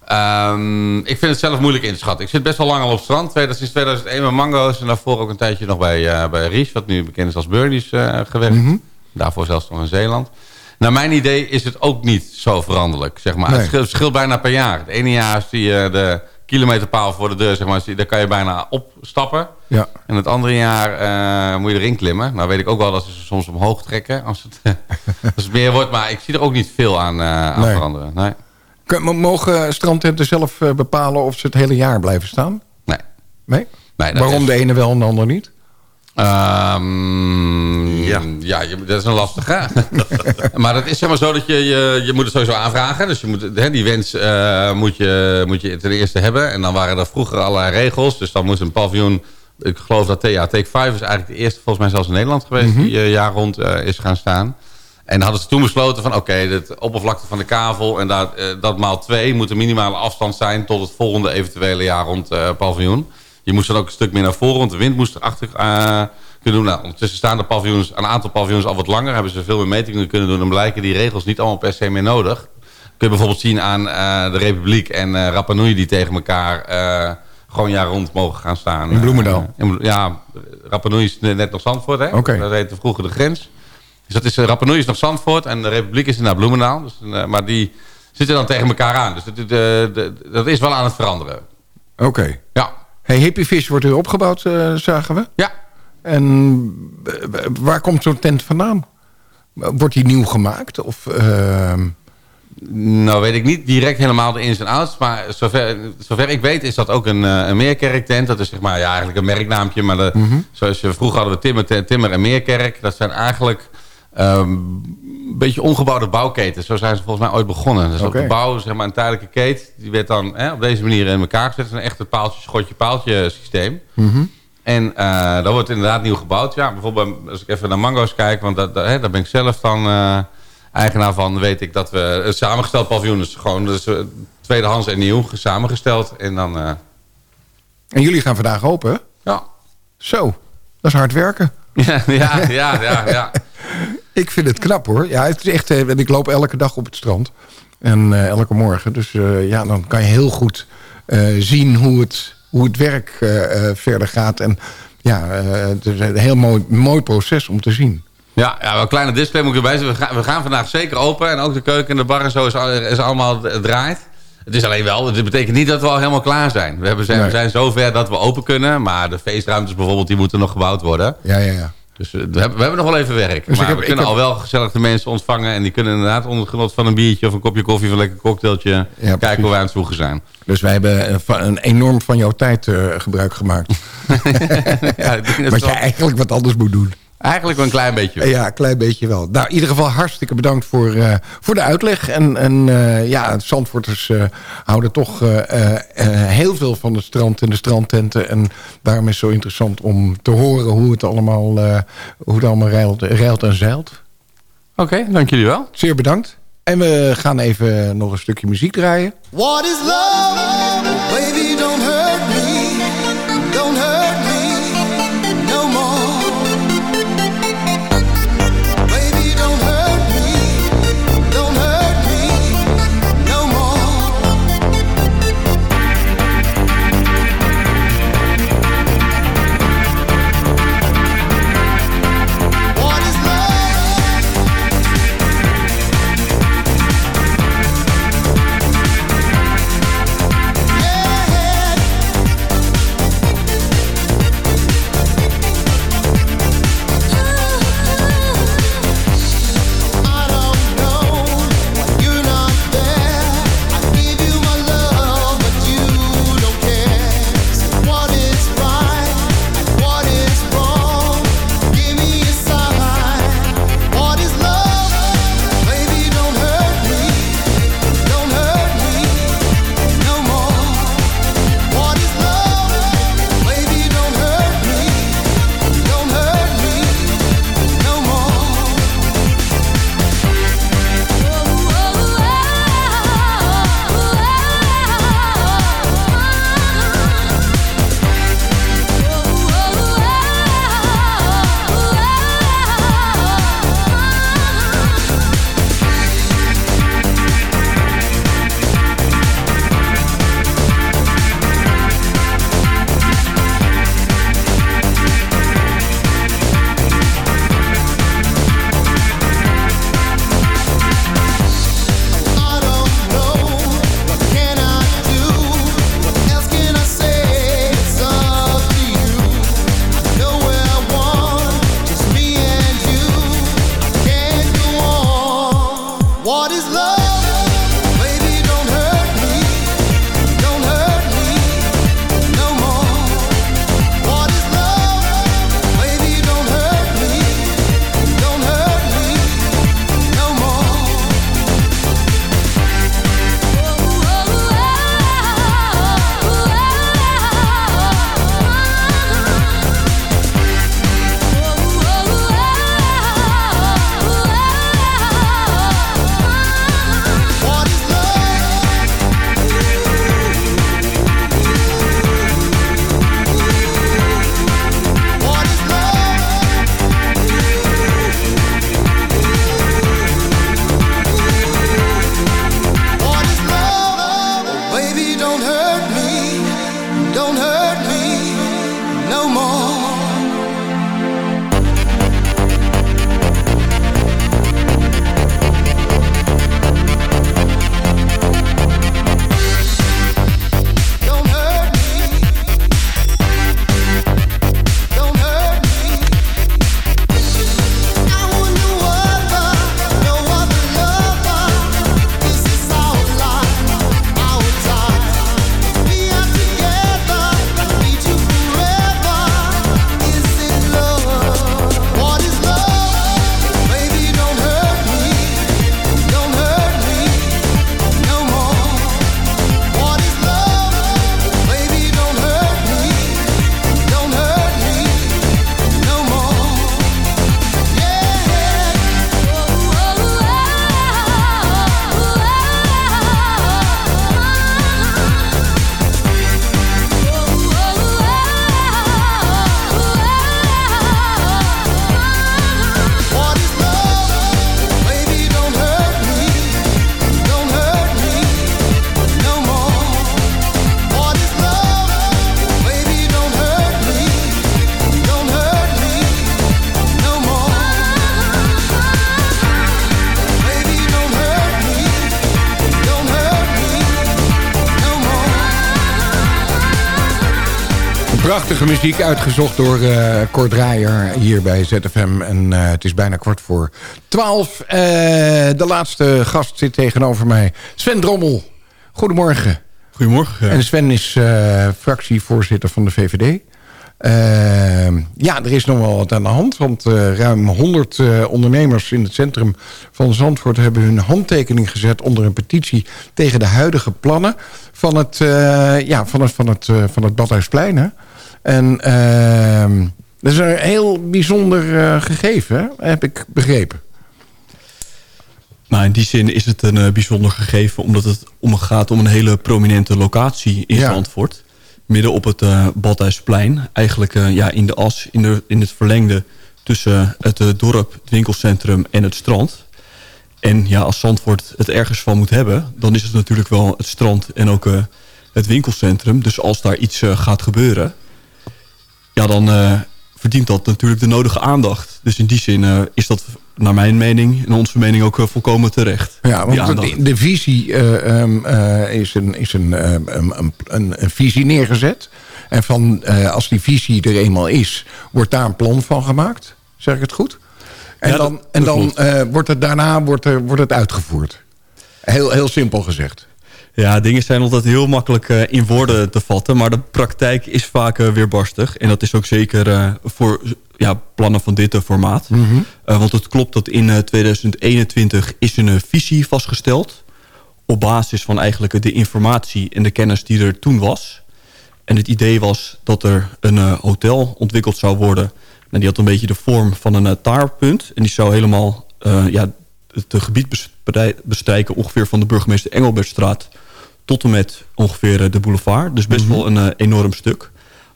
Speaker 9: Ehm, ik vind het zelf moeilijk in te schatten. Ik zit best wel lang al op het strand. Sinds 2001 met Mango's. En daarvoor ook een tijdje nog bij, eh bij Ries. Wat nu bekend is als Burnies eh, gewerkt. Daarvoor zelfs nog in Zeeland. Naar mijn idee is het ook niet zo veranderlijk. Zeg maar.
Speaker 6: Nee.
Speaker 9: Het scheelt, verschilt bijna per jaar. Het ene jaar zie je de kilometerpaal voor de deur. Zeg maar, zie- daar kan je bijna opstappen.
Speaker 6: Ja.
Speaker 9: En het andere jaar eh, moet je erin klimmen. Nou weet ik ook wel dat ze ze soms omhoog trekken als het, als het meer wordt. Maar ik zie er ook niet veel aan, eh, aan
Speaker 6: Nee.
Speaker 9: veranderen. Nee.
Speaker 6: Mogen strandtenten zelf eh, bepalen of ze het hele jaar blijven staan?
Speaker 9: Nee.
Speaker 6: Nee? Waarom
Speaker 9: is-
Speaker 6: de ene wel en de ander niet?
Speaker 9: Ehm, ja, ja dat is een lastige. maar het is zeg maar zo dat je, je, je moet het sowieso aanvragen. Dus je moet, hè, die wens eh, moet, je, moet je ten eerste hebben. En dan waren er vroeger allerlei regels. Dus dan moest een paviljoen... Ik geloof dat ja, Take 5 is eigenlijk de eerste, volgens mij zelfs in Nederland geweest... die eh, jaar rond eh, is gaan staan. En dan hadden ze toen besloten van... oké, het oppervlakte van de kavel en dat, dat maal twee... moet de minimale afstand zijn tot het volgende eventuele jaar rond paviljoen. Je moest dan ook een stuk meer naar voren, want de wind moest erachter eh, kunnen doen. Nou, ondertussen staan de paviljoens, een aantal paviljoens al wat langer. Hebben ze veel meer metingen kunnen doen. En blijken die regels niet allemaal per se meer nodig. Kun je bijvoorbeeld zien aan eh, de Republiek en eh Rapa Nui die tegen elkaar eh, gewoon jaar rond mogen gaan staan.
Speaker 6: In Bloemendaal?
Speaker 9: In ja, Rapa Nui is net nog Zandvoort, hè? Dat heette vroeger de grens. Dus dat is, uh, Rapa Nui is nog Zandvoort en de Republiek is naar Bloemendaal. Dus, maar die zitten dan tegen elkaar aan. Dus dat, dat, dat- dat is wel aan het veranderen.
Speaker 6: Oké.
Speaker 9: Ja.
Speaker 6: Hey, Hippie Fish wordt weer opgebouwd, eh, zagen we.
Speaker 9: Ja.
Speaker 6: En eh, waar komt zo'n tent vandaan? Wordt die nieuw gemaakt? Of, ehm,
Speaker 9: Nou weet ik niet direct helemaal de ins en outs. Maar zover, zover ik weet is dat ook een, eh, een meerkerktent. Dat is zeg maar ja, eigenlijk een merknaampje. Maar de, zoals je, vroeger hadden we Timmer, Timmer en Meerkerk. Dat zijn eigenlijk ehm, beetje ongebouwde bouwketens. Zo zijn ze volgens mij ooit begonnen. Dus op
Speaker 6: Oké.
Speaker 9: de bouw, zeg maar een tijdelijke keet. Die werd dan hè, op deze manier in elkaar gezet. Het is een echt paaltje, schotje, paaltje systeem. En eh dat wordt inderdaad nieuw gebouwd. Ja, bijvoorbeeld als ik even naar Mango's kijk, want dat, dat- hè, daar ben ik zelf dan eh, eigenaar van, weet ik dat we een samengesteld paviljoen is. Gewoon dus, eh, tweedehands en nieuw, samengesteld. En dan, eh,
Speaker 6: en jullie gaan vandaag open?
Speaker 9: ja.
Speaker 6: Zo, dat is hard werken.
Speaker 9: Ja, ja, ja, ja, ja.
Speaker 6: Ik vind het knap hoor. Ja, het is echt, eh, want ik loop elke dag op het strand. En eh, elke morgen. Dus eh, ja, dan kan je heel goed zien hoe het hoe het werk verder gaat. En ja, het is een heel mooi, mooi proces om te zien.
Speaker 9: Ja, ja wel een kleine disclaimer moet ik erbij zeggen. We gaan, we gaan vandaag zeker open. En ook de keuken en de bar en zo is, is allemaal het draait. Het is alleen wel, dit betekent niet dat we al helemaal klaar zijn. We, hebben, zijn, we
Speaker 6: Nee.
Speaker 9: zijn zover dat we open kunnen. Maar de feestruimtes bijvoorbeeld, die moeten nog gebouwd worden.
Speaker 6: Ja, ja, ja.
Speaker 9: Dus eh, we hebben, we hebben nog wel even werk.
Speaker 6: Dus
Speaker 9: maar
Speaker 6: heb-
Speaker 9: we kunnen
Speaker 6: heb-
Speaker 9: al wel gezellig de mensen ontvangen. En die kunnen inderdaad onder het genot van een biertje of een kopje koffie of een lekker cocktailtje kijken
Speaker 6: precies.
Speaker 9: hoe wij aan het voegen zijn.
Speaker 6: Dus wij hebben een, va- een enorm van jouw tijd eh, gebruik gemaakt.
Speaker 9: ja,
Speaker 6: wat je eigenlijk wat anders moet doen.
Speaker 9: Eigenlijk wel een klein beetje. wel.
Speaker 6: Ja, een klein beetje wel. Nou, in ieder geval hartstikke bedankt voor, eh, voor de uitleg. En, en eh, ja, Zandvoorters eh, houden toch eh, eh, eh, heel veel van het strand en de strandtenten. En daarom is het zo interessant om te horen hoe het allemaal, eh, hoe het allemaal reilt, reilt en zeilt.
Speaker 9: Oké, dank jullie wel.
Speaker 6: Zeer bedankt. En we gaan even nog een stukje muziek draaien.
Speaker 10: What is love? Baby, don't
Speaker 6: Muziek uitgezocht door uh, Kort Draaier hier bij ZFM. En uh, het is bijna kwart voor twaalf. Uh, de laatste gast zit tegenover mij. Sven Drommel. Goedemorgen.
Speaker 11: Goedemorgen.
Speaker 6: En Sven is fractievoorzitter van de VVD. ja, er is nog wel wat aan de hand. Want ruim 100 ondernemers in het centrum van Zandvoort... hebben hun handtekening gezet onder een petitie... tegen de huidige plannen van het, ja, van het, van het, van het Badhuisplein. Hè? En uh, dat is een heel bijzonder uh, gegeven, heb ik begrepen.
Speaker 11: Nou, in die zin is het een uh, bijzonder gegeven... omdat het om gaat om een hele prominente locatie in ja. Zandvoort. Midden op het uh, Badhuisplein. Eigenlijk ja, in de as, in, de, in het verlengde... tussen het dorp, het winkelcentrum en het strand. En ja, als Zandvoort het ergens van moet hebben... dan is het natuurlijk wel het strand en ook het winkelcentrum. Dus als daar iets gaat gebeuren ja, dan uh, verdient dat natuurlijk de nodige aandacht. Dus in die zin uh, is dat naar mijn mening en onze mening ook uh, volkomen terecht.
Speaker 6: Ja, want de, de, visie um, is, een, is een, een, een, een, visie neergezet. En van, als die visie er eenmaal is, wordt daar een plan van gemaakt. Zeg ik het goed? En ja, dan, dat, en dan wordt het daarna wordt, er, wordt het uitgevoerd. Heel, heel simpel gezegd.
Speaker 11: Ja, dingen zijn altijd heel makkelijk uh, in woorden te vatten. Maar de praktijk is vaak uh, weerbarstig. En dat is ook zeker uh, voor ja, plannen van dit formaat. Mm -hmm. want het klopt dat in 2021 is een visie vastgesteld. Op basis van eigenlijk de informatie en de kennis die er toen was. En het idee was dat er een hotel ontwikkeld zou worden. En die had een beetje de vorm van een taarpunt. En die zou helemaal ja, het gebied bestrijken ongeveer van de burgemeester Engelbertstraat tot en met ongeveer eh, de boulevard. Dus best wel mhm. een eh, enorm stuk.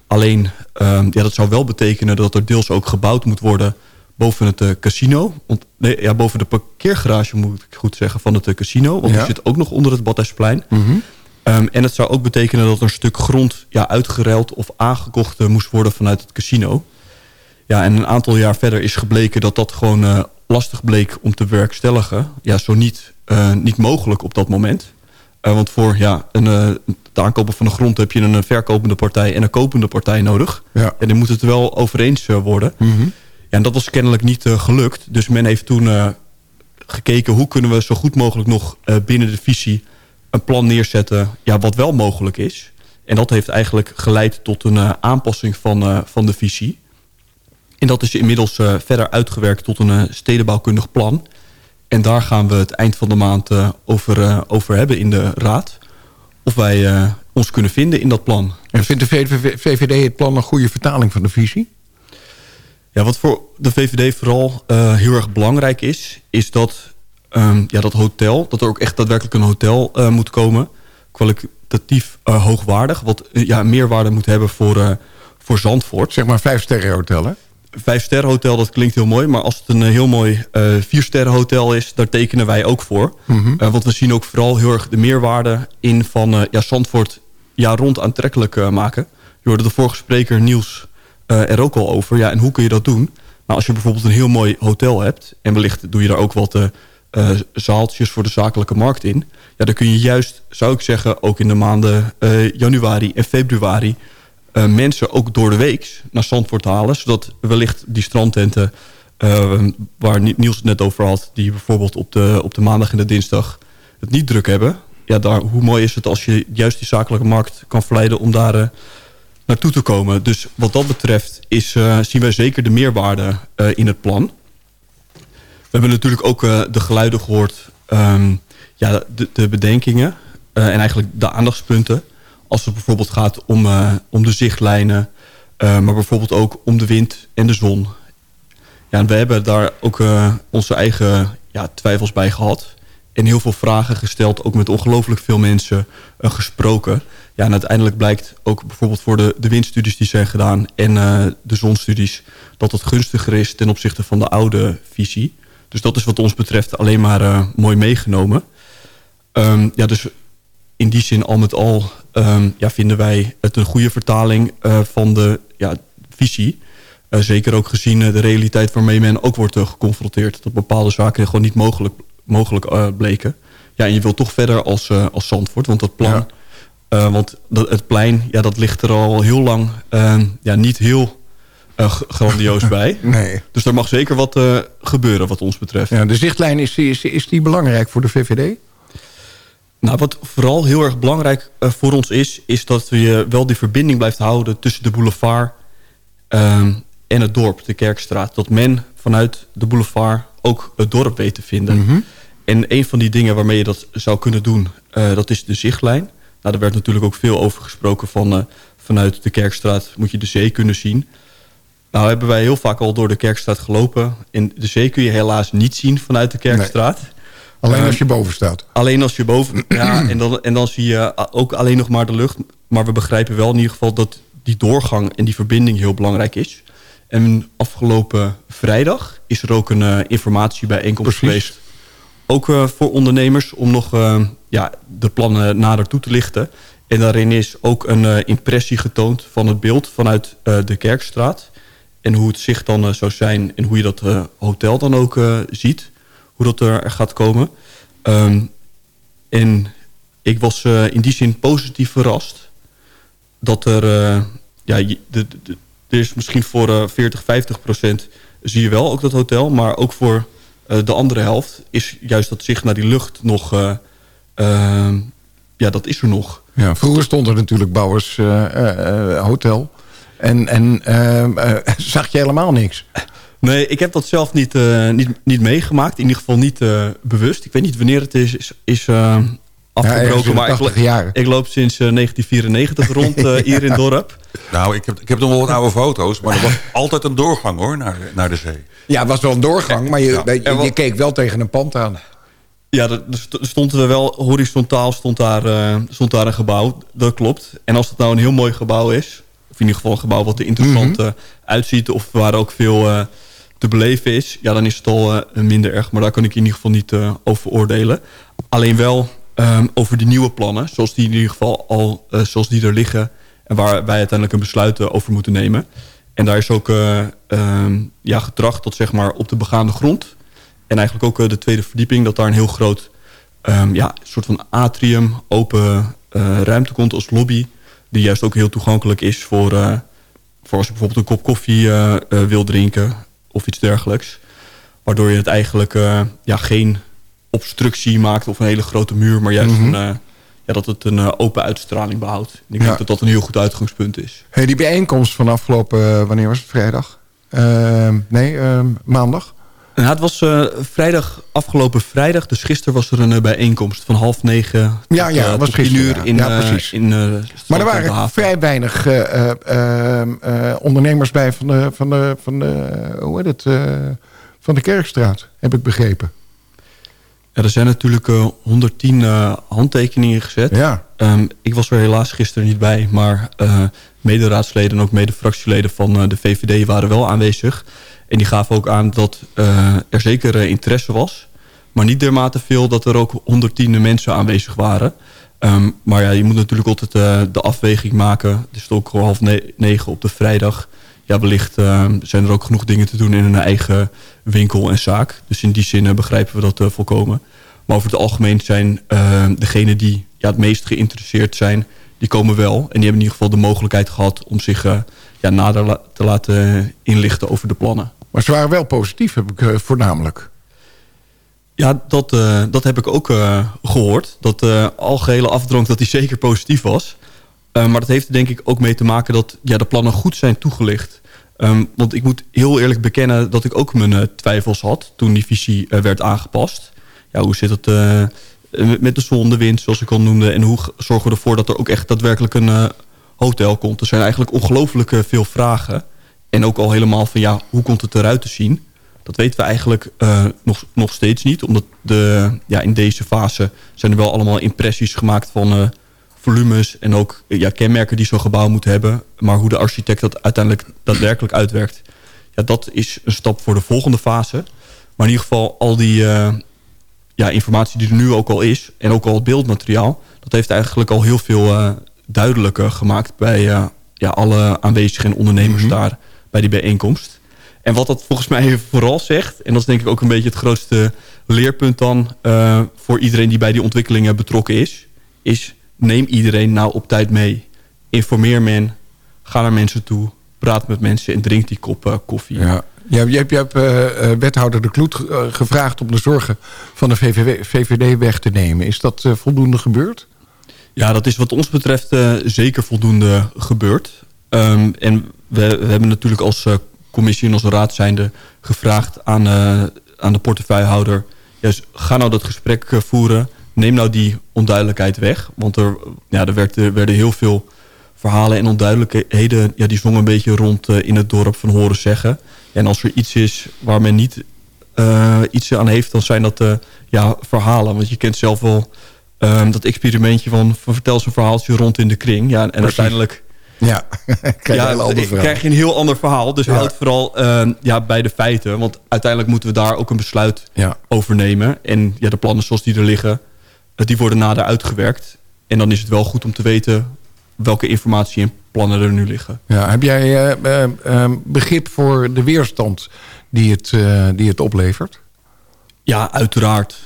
Speaker 11: Alleen, ehm, ja, dat zou wel betekenen dat er deels ook gebouwd moet worden boven het uh, casino. Nee, ja, boven de parkeergarage moet ik goed zeggen van het casino. Want die zit ook nog onder het Badhuisplein. Ehm, en het zou ook betekenen dat er een stuk grond ja, uitgeruild of aangekocht moest worden vanuit het casino. Ja, en een aantal jaar verder is gebleken dat dat gewoon lastig bleek om te werkstelligen. Ja, zo niet, niet mogelijk op dat moment. Uh, want voor ja, een, uh, het aankopen van de grond heb je een verkopende partij en een kopende partij nodig. Ja. En die moeten het wel over eens uh, worden. Mm -hmm. ja, en dat was kennelijk niet gelukt. Dus men heeft toen gekeken hoe kunnen we zo goed mogelijk nog binnen de visie een plan neerzetten ja, wat wel mogelijk is. En dat heeft eigenlijk geleid tot een aanpassing van, van de visie. En dat is inmiddels verder uitgewerkt tot een stedenbouwkundig plan. En daar gaan we het eind van de maand uh, over, uh, over hebben in de raad. Of wij uh, ons kunnen vinden in dat plan.
Speaker 6: En vindt de VVD het plan een goede vertaling van de visie?
Speaker 11: Ja, wat voor de VVD vooral heel erg belangrijk is... is dat um, ja, dat hotel, dat er ook echt daadwerkelijk een hotel moet komen... kwalitatief hoogwaardig, wat ja, meerwaarde moet hebben voor, voor Zandvoort.
Speaker 6: Zeg maar vijf sterren hotel, hè?
Speaker 11: Vijf sterren hotel, dat klinkt heel mooi. Maar als het een eh, heel mooi uh, vier sterren hotel is, daar tekenen wij ook voor. Mm -hmm. uh, want we zien ook vooral heel erg de meerwaarde in van uh, ja, Zandvoort jaar rond aantrekkelijk maken. Je hoorde de vorige spreker Niels er ook al over. Ja, en hoe kun je dat doen? Nou, als je bijvoorbeeld een heel mooi hotel hebt... en wellicht doe je daar ook wat zaaltjes voor de zakelijke markt in... ja, dan kun je juist, zou ik zeggen, ook in de maanden januari en februari uh, mensen ook door de week naar Zandvoort halen. Zodat wellicht die strandtenten uh, waar Niels het net over had... die bijvoorbeeld op de, op de maandag en de dinsdag het niet druk hebben. Ja, daar, hoe mooi is het als je juist die zakelijke markt kan verleiden... om daar uh, naartoe te komen. Dus wat dat betreft is, zien wij zeker de meerwaarde in het plan. We hebben natuurlijk ook de geluiden gehoord... Um, ja, de, de bedenkingen en eigenlijk de aandachtspunten... Als het bijvoorbeeld gaat om, uh, om de zichtlijnen. Uh, maar bijvoorbeeld ook om de wind en de zon. Ja, en we hebben daar ook uh, onze eigen ja, twijfels bij gehad. En heel veel vragen gesteld. Ook met ongelooflijk veel mensen gesproken. Ja, en uiteindelijk blijkt ook bijvoorbeeld voor de, de windstudies die zijn gedaan... en de zonstudies dat het gunstiger is ten opzichte van de oude visie. Dus dat is wat ons betreft alleen maar mooi meegenomen. Um, ja, dus in die zin al met al um, ja, vinden wij het een goede vertaling uh, van de ja, visie. Uh, zeker ook gezien uh, de realiteit waarmee men ook wordt geconfronteerd. Dat bepaalde zaken gewoon niet mogelijk, mogelijk bleken. Ja, en je wilt toch verder als, als Zandvoort. Want dat plan Eh, want dat, het plein, ja, dat ligt er al heel lang eh, ja, niet heel eh, grandioos bij.
Speaker 6: Nee.
Speaker 11: Dus er mag zeker wat eh, gebeuren wat ons betreft.
Speaker 6: Ja, de zichtlijn, is, is, is die belangrijk voor de VVD?
Speaker 11: Nou, wat vooral heel erg belangrijk eh, voor ons is... is dat je wel die verbinding blijft houden tussen de boulevard ehm, en het dorp, de Kerkstraat. Dat men vanuit de boulevard ook het dorp weet te vinden. En een van die dingen waarmee je dat zou kunnen doen, eh, dat is de zichtlijn. Nou, daar werd natuurlijk ook veel over gesproken van... eh, vanuit de Kerkstraat moet je de zee kunnen zien. Nou hebben wij heel vaak al door de Kerkstraat gelopen. En de zee kun je helaas niet zien vanuit de Kerkstraat.
Speaker 6: Alleen
Speaker 11: Ehm,
Speaker 6: als je boven staat.
Speaker 11: Alleen als je boven... Ja, en dan, en dan zie je ook alleen nog maar de lucht. Maar we begrijpen wel in ieder geval dat die doorgang en die verbinding heel belangrijk is. En afgelopen vrijdag is er ook een eh, informatiebijeenkomst geweest. Ook eh, voor ondernemers om nog eh, ja, de plannen nader toe te lichten. En daarin is ook een eh, impressie getoond van het beeld vanuit eh, de Kerkstraat. En hoe het zicht dan eh, zou zijn en hoe je dat eh, hotel dan ook eh, ziet. Hoe dat er gaat komen. Ehm, en ik was eh, in die zin positief verrast. Dat er... eh, ja, de, de, er is misschien voor eh 40, 50 procent zie je wel ook dat hotel. Maar ook voor eh, de andere helft is juist dat zicht naar die lucht nog... eh, ehm, ja, dat is er nog.
Speaker 6: Ja, vroeger stond er natuurlijk Bouwers eh, eh, eh, Hotel. En, en ehm, eh, zag je helemaal niks.
Speaker 11: Nee, ik heb dat zelf niet, eh, niet, niet meegemaakt. In ieder geval niet eh, bewust. Ik weet niet wanneer het is, is, is eh, afgebroken. maar ik,
Speaker 6: 80
Speaker 11: lo-
Speaker 6: jaren.
Speaker 11: ik loop sinds eh, 1994 rond eh, hier in het dorp.
Speaker 7: Nou, ik heb, ik heb nog wel wat oude foto's, maar er was altijd een doorgang hoor, naar, naar de zee.
Speaker 6: Ja, het was wel een doorgang, maar je,
Speaker 7: Ja.
Speaker 6: je, keek wel tegen een pand aan.
Speaker 11: Ja, er st- stond er wel horizontaal stond daar, eh, stond daar een gebouw. Dat klopt. En als het nou een heel mooi gebouw is... of in ieder geval een gebouw wat er interessant
Speaker 6: Mhm.
Speaker 11: eh, uitziet... of waar ook veel eh, te beleven is... ja, dan is het al eh, minder erg. Maar daar kan ik in ieder geval niet eh, over oordelen. Alleen wel ehm, over die nieuwe plannen... zoals die in ieder geval al eh, zoals die er liggen... en waar wij uiteindelijk een besluit over moeten nemen. En daar is ook ehm, ja, getracht tot zeg maar op de begaande grond... En eigenlijk ook de tweede verdieping, dat daar een heel groot ehm, ja, soort van atrium, open ruimte komt als lobby. Die juist ook heel toegankelijk is voor, voor als je bijvoorbeeld een kop koffie wil drinken of iets dergelijks. Waardoor je het eigenlijk eh, ja, geen obstructie maakt of een hele grote muur, maar juist
Speaker 6: Mhm.
Speaker 11: een, eh, ja, dat het een eh, open uitstraling behoudt. En ik
Speaker 6: Ja.
Speaker 11: denk dat dat een heel goed uitgangspunt is.
Speaker 6: Hey, die bijeenkomst van afgelopen, wanneer was het? Vrijdag? Ehm, nee, ehm, maandag.
Speaker 11: Nou, het was eh, vrijdag, afgelopen vrijdag. Dus gisteren was er een eh, bijeenkomst van half negen
Speaker 6: Ja,
Speaker 11: tot,
Speaker 6: ja,
Speaker 11: eh,
Speaker 6: was gisteren,
Speaker 11: uur in,
Speaker 6: Ja, precies.
Speaker 11: in
Speaker 6: Maar er waren vrij weinig eh, eh, ehm, eh, ondernemers bij van de, van de, van de, hoe heet het, van de Kerkstraat, heb ik begrepen.
Speaker 11: Ja, er zijn natuurlijk eh, 110 eh, handtekeningen gezet.
Speaker 6: Ja.
Speaker 11: Ehm, ik was er helaas gisteren niet bij, maar eh mederaadsleden en ook mede-fractieleden van de VVD waren wel aanwezig. En die gaven ook aan dat eh, er zeker eh, interesse was, maar niet dermate veel dat er ook 110 mensen aanwezig waren. Ehm, maar ja, je moet natuurlijk altijd eh, de afweging maken. Het is ook al half ne- negen op de vrijdag. Ja, wellicht eh, zijn er ook genoeg dingen te doen in hun eigen winkel en zaak. Dus in die zin begrijpen we dat volkomen. Maar over het algemeen zijn eh, degenen die ja, het meest geïnteresseerd zijn... die komen wel. En die hebben in ieder geval de mogelijkheid gehad... om zich ja, nader te laten inlichten over de plannen.
Speaker 6: Maar ze waren wel positief, heb ik eh, voornamelijk.
Speaker 11: Ja, dat, eh, dat heb ik ook eh, gehoord. Dat de algehele afdronk dat die zeker positief was. Maar dat heeft er denk ik ook mee te maken dat ja, de plannen goed zijn toegelicht. Ehm, want ik moet heel eerlijk bekennen dat ik ook mijn twijfels had... toen die visie werd aangepast. Ja, hoe zit het met- de zon, de wind, zoals ik al noemde... en hoe zorgen we ervoor dat er ook echt daadwerkelijk een hotel komt? Er zijn eigenlijk ongelooflijk veel vragen. En ook al helemaal van ja, hoe komt het eruit te zien... Dat weten we eigenlijk eh, nog, nog steeds niet. Omdat de, ja, in deze fase zijn er wel allemaal impressies gemaakt van eh, volumes... en ook eh, ja, kenmerken die zo'n gebouw moet hebben. Maar hoe de architect dat uiteindelijk daadwerkelijk uitwerkt... Ja, dat is een stap voor de volgende fase. Maar in ieder geval al die ja, informatie die er nu ook al is... en ook al het beeldmateriaal... dat heeft eigenlijk al heel veel duidelijker gemaakt... bij ja, alle aanwezigen en ondernemers daar bij die bijeenkomst... En wat dat volgens mij vooral zegt... en dat is denk ik ook een beetje het grootste leerpunt dan... eh, voor iedereen die bij die ontwikkelingen betrokken is... is neem iedereen nou op tijd mee. Informeer men, ga naar mensen toe, praat met mensen en drink die kop eh, koffie.
Speaker 6: Ja. Hebt, je hebt, je hebt eh, wethouder De Kloet gevraagd om de zorgen van de VVD, VVD weg te nemen. Is dat voldoende gebeurd?
Speaker 11: Ja, dat is wat ons betreft zeker voldoende gebeurd. Ehm, en we, we hebben natuurlijk als eh, commissie en als raad zijnde gevraagd aan, eh, aan de portefeuillehouder... Ga nou dat gesprek eh, voeren. Neem nou die onduidelijkheid weg. Want er, ja, er, er werden heel veel verhalen en onduidelijkheden... Ja, die zongen een beetje rond in het dorp van horen zeggen. En als er iets is waar men niet iets aan heeft... dan zijn dat ja, verhalen. Want je kent zelf wel ehm, dat experimentje van, van... vertel een verhaaltje rond in de kring. Ja, en uiteindelijk...
Speaker 6: Ja, krijg je
Speaker 11: ja,
Speaker 6: een heel ander verhaal.
Speaker 11: krijg je een heel ander verhaal. Dus
Speaker 6: Ja.
Speaker 11: houd vooral ehm, ja, bij de feiten. Want uiteindelijk moeten we daar ook een besluit
Speaker 6: Ja.
Speaker 11: over nemen. En ja, de plannen zoals die er liggen, eh, die worden nader uitgewerkt. En dan is het wel goed om te weten welke informatie en plannen er nu liggen.
Speaker 6: Ja, heb jij eh, eh, eh, begrip voor de weerstand die het, die het oplevert?
Speaker 11: Ja, uiteraard.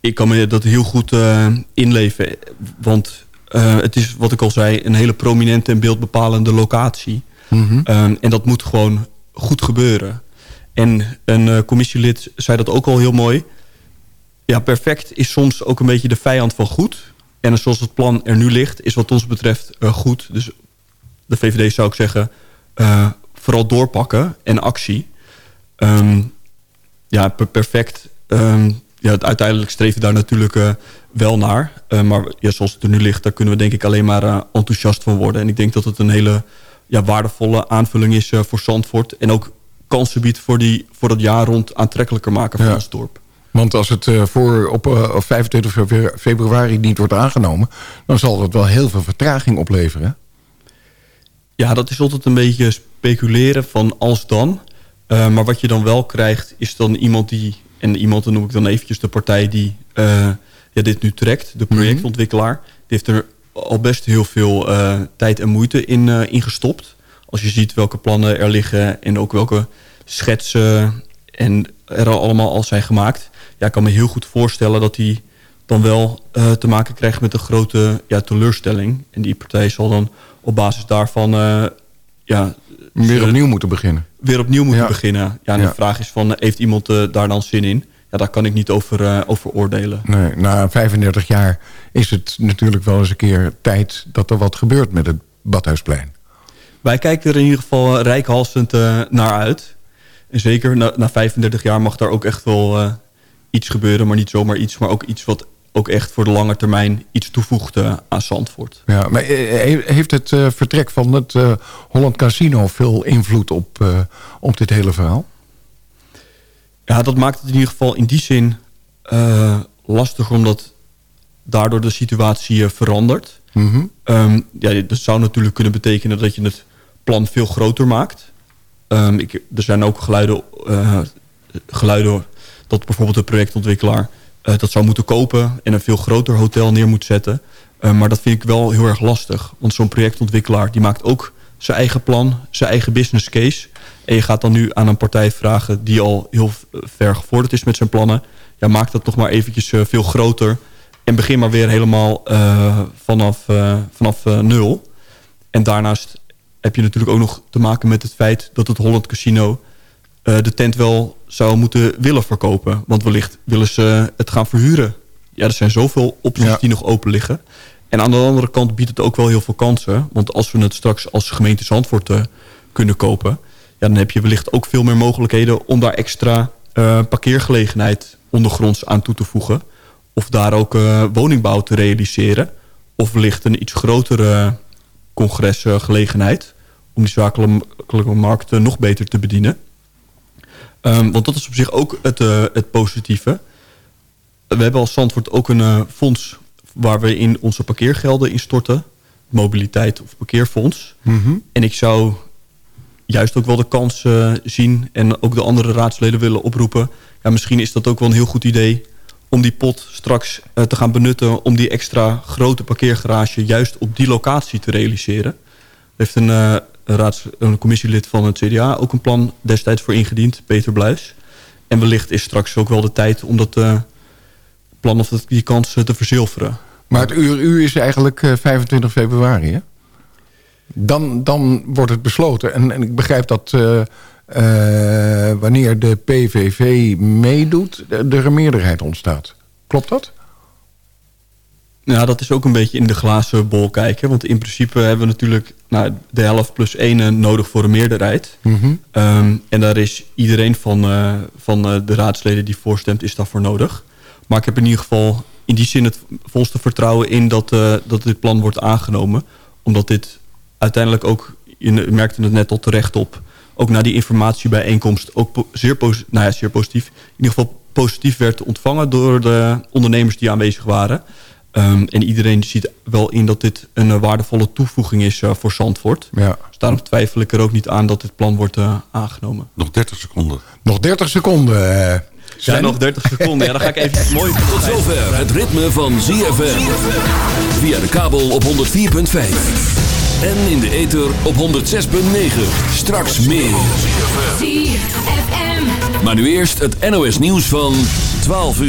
Speaker 11: Ik kan me dat heel goed inleven. Want het is, wat ik al zei, een hele prominente en beeldbepalende locatie.
Speaker 6: Mhm.
Speaker 11: Ehm, en dat moet gewoon goed gebeuren. En een eh, commissielid zei dat ook al heel mooi. Ja, perfect is soms ook een beetje de vijand van goed. En zoals het plan er nu ligt, is wat ons betreft eh, goed. Dus de VVD zou ik zeggen, eh, vooral doorpakken en actie. Ehm, ja, per- perfect. Ehm, ja, uiteindelijk streven we daar natuurlijk eh, wel naar. Eh, maar ja, zoals het er nu ligt, daar kunnen we denk ik alleen maar eh, enthousiast van worden. En ik denk dat het een hele ja, waardevolle aanvulling is voor Zandvoort. En ook kansen biedt voor, die, voor dat jaar rond aantrekkelijker maken van
Speaker 6: Ja.
Speaker 11: ons dorp.
Speaker 6: Want als het voor op, eh, op 25 febru- februari niet wordt aangenomen... dan zal dat wel heel veel vertraging opleveren.
Speaker 11: Ja, dat is altijd een beetje speculeren van als dan. Maar wat je dan wel krijgt, is dan iemand die... en iemand, dan noem ik dan eventjes de partij die eh, ja, dit nu trekt. De projectontwikkelaar. Die heeft er al best heel veel eh, tijd en moeite in, in gestopt. Als je ziet welke plannen er liggen... en ook welke schetsen en er al allemaal al zijn gemaakt. Ja, ik kan me heel goed voorstellen dat hij dan wel te maken krijgt met een grote ja, teleurstelling. En die partij zal dan op basis daarvan ja,
Speaker 6: Weer opnieuw moeten beginnen.
Speaker 11: weer opnieuw moeten
Speaker 6: Ja.
Speaker 11: beginnen. Ja, en de vraag is van, heeft iemand eh, daar dan zin in? Ja, daar kan ik niet over, eh, over oordelen.
Speaker 6: Nee, na 35 jaar is het natuurlijk wel eens een keer tijd... dat er wat gebeurt met het Badhuisplein.
Speaker 11: Wij kijken er in ieder geval eh, rijkhalsend naar uit. En zeker na, na 35 jaar mag daar ook echt wel iets gebeuren. Maar niet zomaar iets, maar ook iets wat ook echt voor de lange termijn iets toevoegt eh, aan Zandvoort.
Speaker 6: Ja, maar eh, he- heeft het eh, vertrek van het eh, Holland Casino... veel invloed op, eh, op dit hele verhaal?
Speaker 11: Ja, dat maakt het in ieder geval in die zin eh, lastig... omdat daardoor de situatie eh, verandert.
Speaker 6: Mhm.
Speaker 11: Ehm, ja, dat zou natuurlijk kunnen betekenen dat je het plan veel groter maakt. Ehm, ik, er zijn ook geluiden, eh, geluiden dat bijvoorbeeld de projectontwikkelaar eh, dat zou moeten kopen en een veel groter hotel neer moet zetten. Eh, maar dat vind ik wel heel erg lastig. Want zo'n projectontwikkelaar die maakt ook zijn eigen plan, zijn eigen business case. En je gaat dan nu aan een partij vragen die al heel ver gevorderd is met zijn plannen. Ja, maak dat toch maar eventjes eh, veel groter. En begin maar weer helemaal eh, vanaf, eh, vanaf eh, nul. En daarnaast heb je natuurlijk ook nog te maken met het feit dat het Holland Casino eh, de tent wel zou moeten willen verkopen. Want wellicht willen ze het gaan verhuren. Ja, er zijn zoveel opties
Speaker 6: Ja.
Speaker 11: die nog open liggen. En aan de andere kant biedt het ook wel heel veel kansen. Want als we het straks als gemeente Zandvoort eh, kunnen kopen... Ja, dan heb je wellicht ook veel meer mogelijkheden... om daar extra eh, parkeergelegenheid ondergronds aan toe te voegen. Of daar ook eh, woningbouw te realiseren. Of wellicht een iets grotere congresgelegenheid... om die zakelijke markt eh, nog beter te bedienen. Ehm, want dat is op zich ook het, eh, het positieve. We hebben als Zandvoort ook een eh, fonds... waar we in onze parkeergelden instorten. Mobiliteit of parkeerfonds.
Speaker 6: Mhm.
Speaker 11: En ik zou juist ook wel de kans eh, zien... en ook de andere raadsleden willen oproepen... Ja, misschien is dat ook wel een heel goed idee... om die pot straks te gaan benutten... om die extra grote parkeergarage... juist op die locatie te realiseren. Er heeft een, een, raads, een commissielid van het CDA... ook een plan destijds voor ingediend, Peter Bluis. En wellicht is straks ook wel de tijd... om dat eh, plan of die kans eh, te verzilveren.
Speaker 6: Maar het uur is eigenlijk eh, 25 februari, hè? Dan, dan wordt het besloten. En, en ik begrijp dat eh, eh, wanneer de PVV meedoet... er een meerderheid ontstaat. Klopt dat?
Speaker 11: Ja, dat is ook een beetje in de glazen bol kijken. Want in principe hebben we natuurlijk nou, de helft plus één eh, nodig voor een meerderheid.
Speaker 6: Mhm.
Speaker 11: Ehm, en daar is iedereen van, eh, van eh, de raadsleden die voorstemt, is daarvoor nodig. Maar ik heb in ieder geval in die zin het volste vertrouwen in dat, dat dit plan wordt aangenomen. Omdat dit uiteindelijk ook, je merkte het net al terecht op... ook na die informatiebijeenkomst ook po- zeer, posi- nou ja, zeer positief... in ieder geval positief werd ontvangen door de ondernemers die aanwezig waren... Ehm, en iedereen ziet wel in dat dit een eh, waardevolle toevoeging is eh, voor Zandvoort.
Speaker 6: Ja.
Speaker 11: Dus daarom twijfel ik er ook niet aan dat dit plan wordt eh, aangenomen.
Speaker 7: Nog 30 seconden.
Speaker 6: Nog 30 seconden. eh.
Speaker 11: Ja, nog 30 seconden. Ja, dan ga ik even mooi...
Speaker 4: Tot zover het ritme van ZFM. Via de kabel op 104.5. En in de ether op 106.9. Straks meer. Maar nu eerst het NOS nieuws van 12 uur.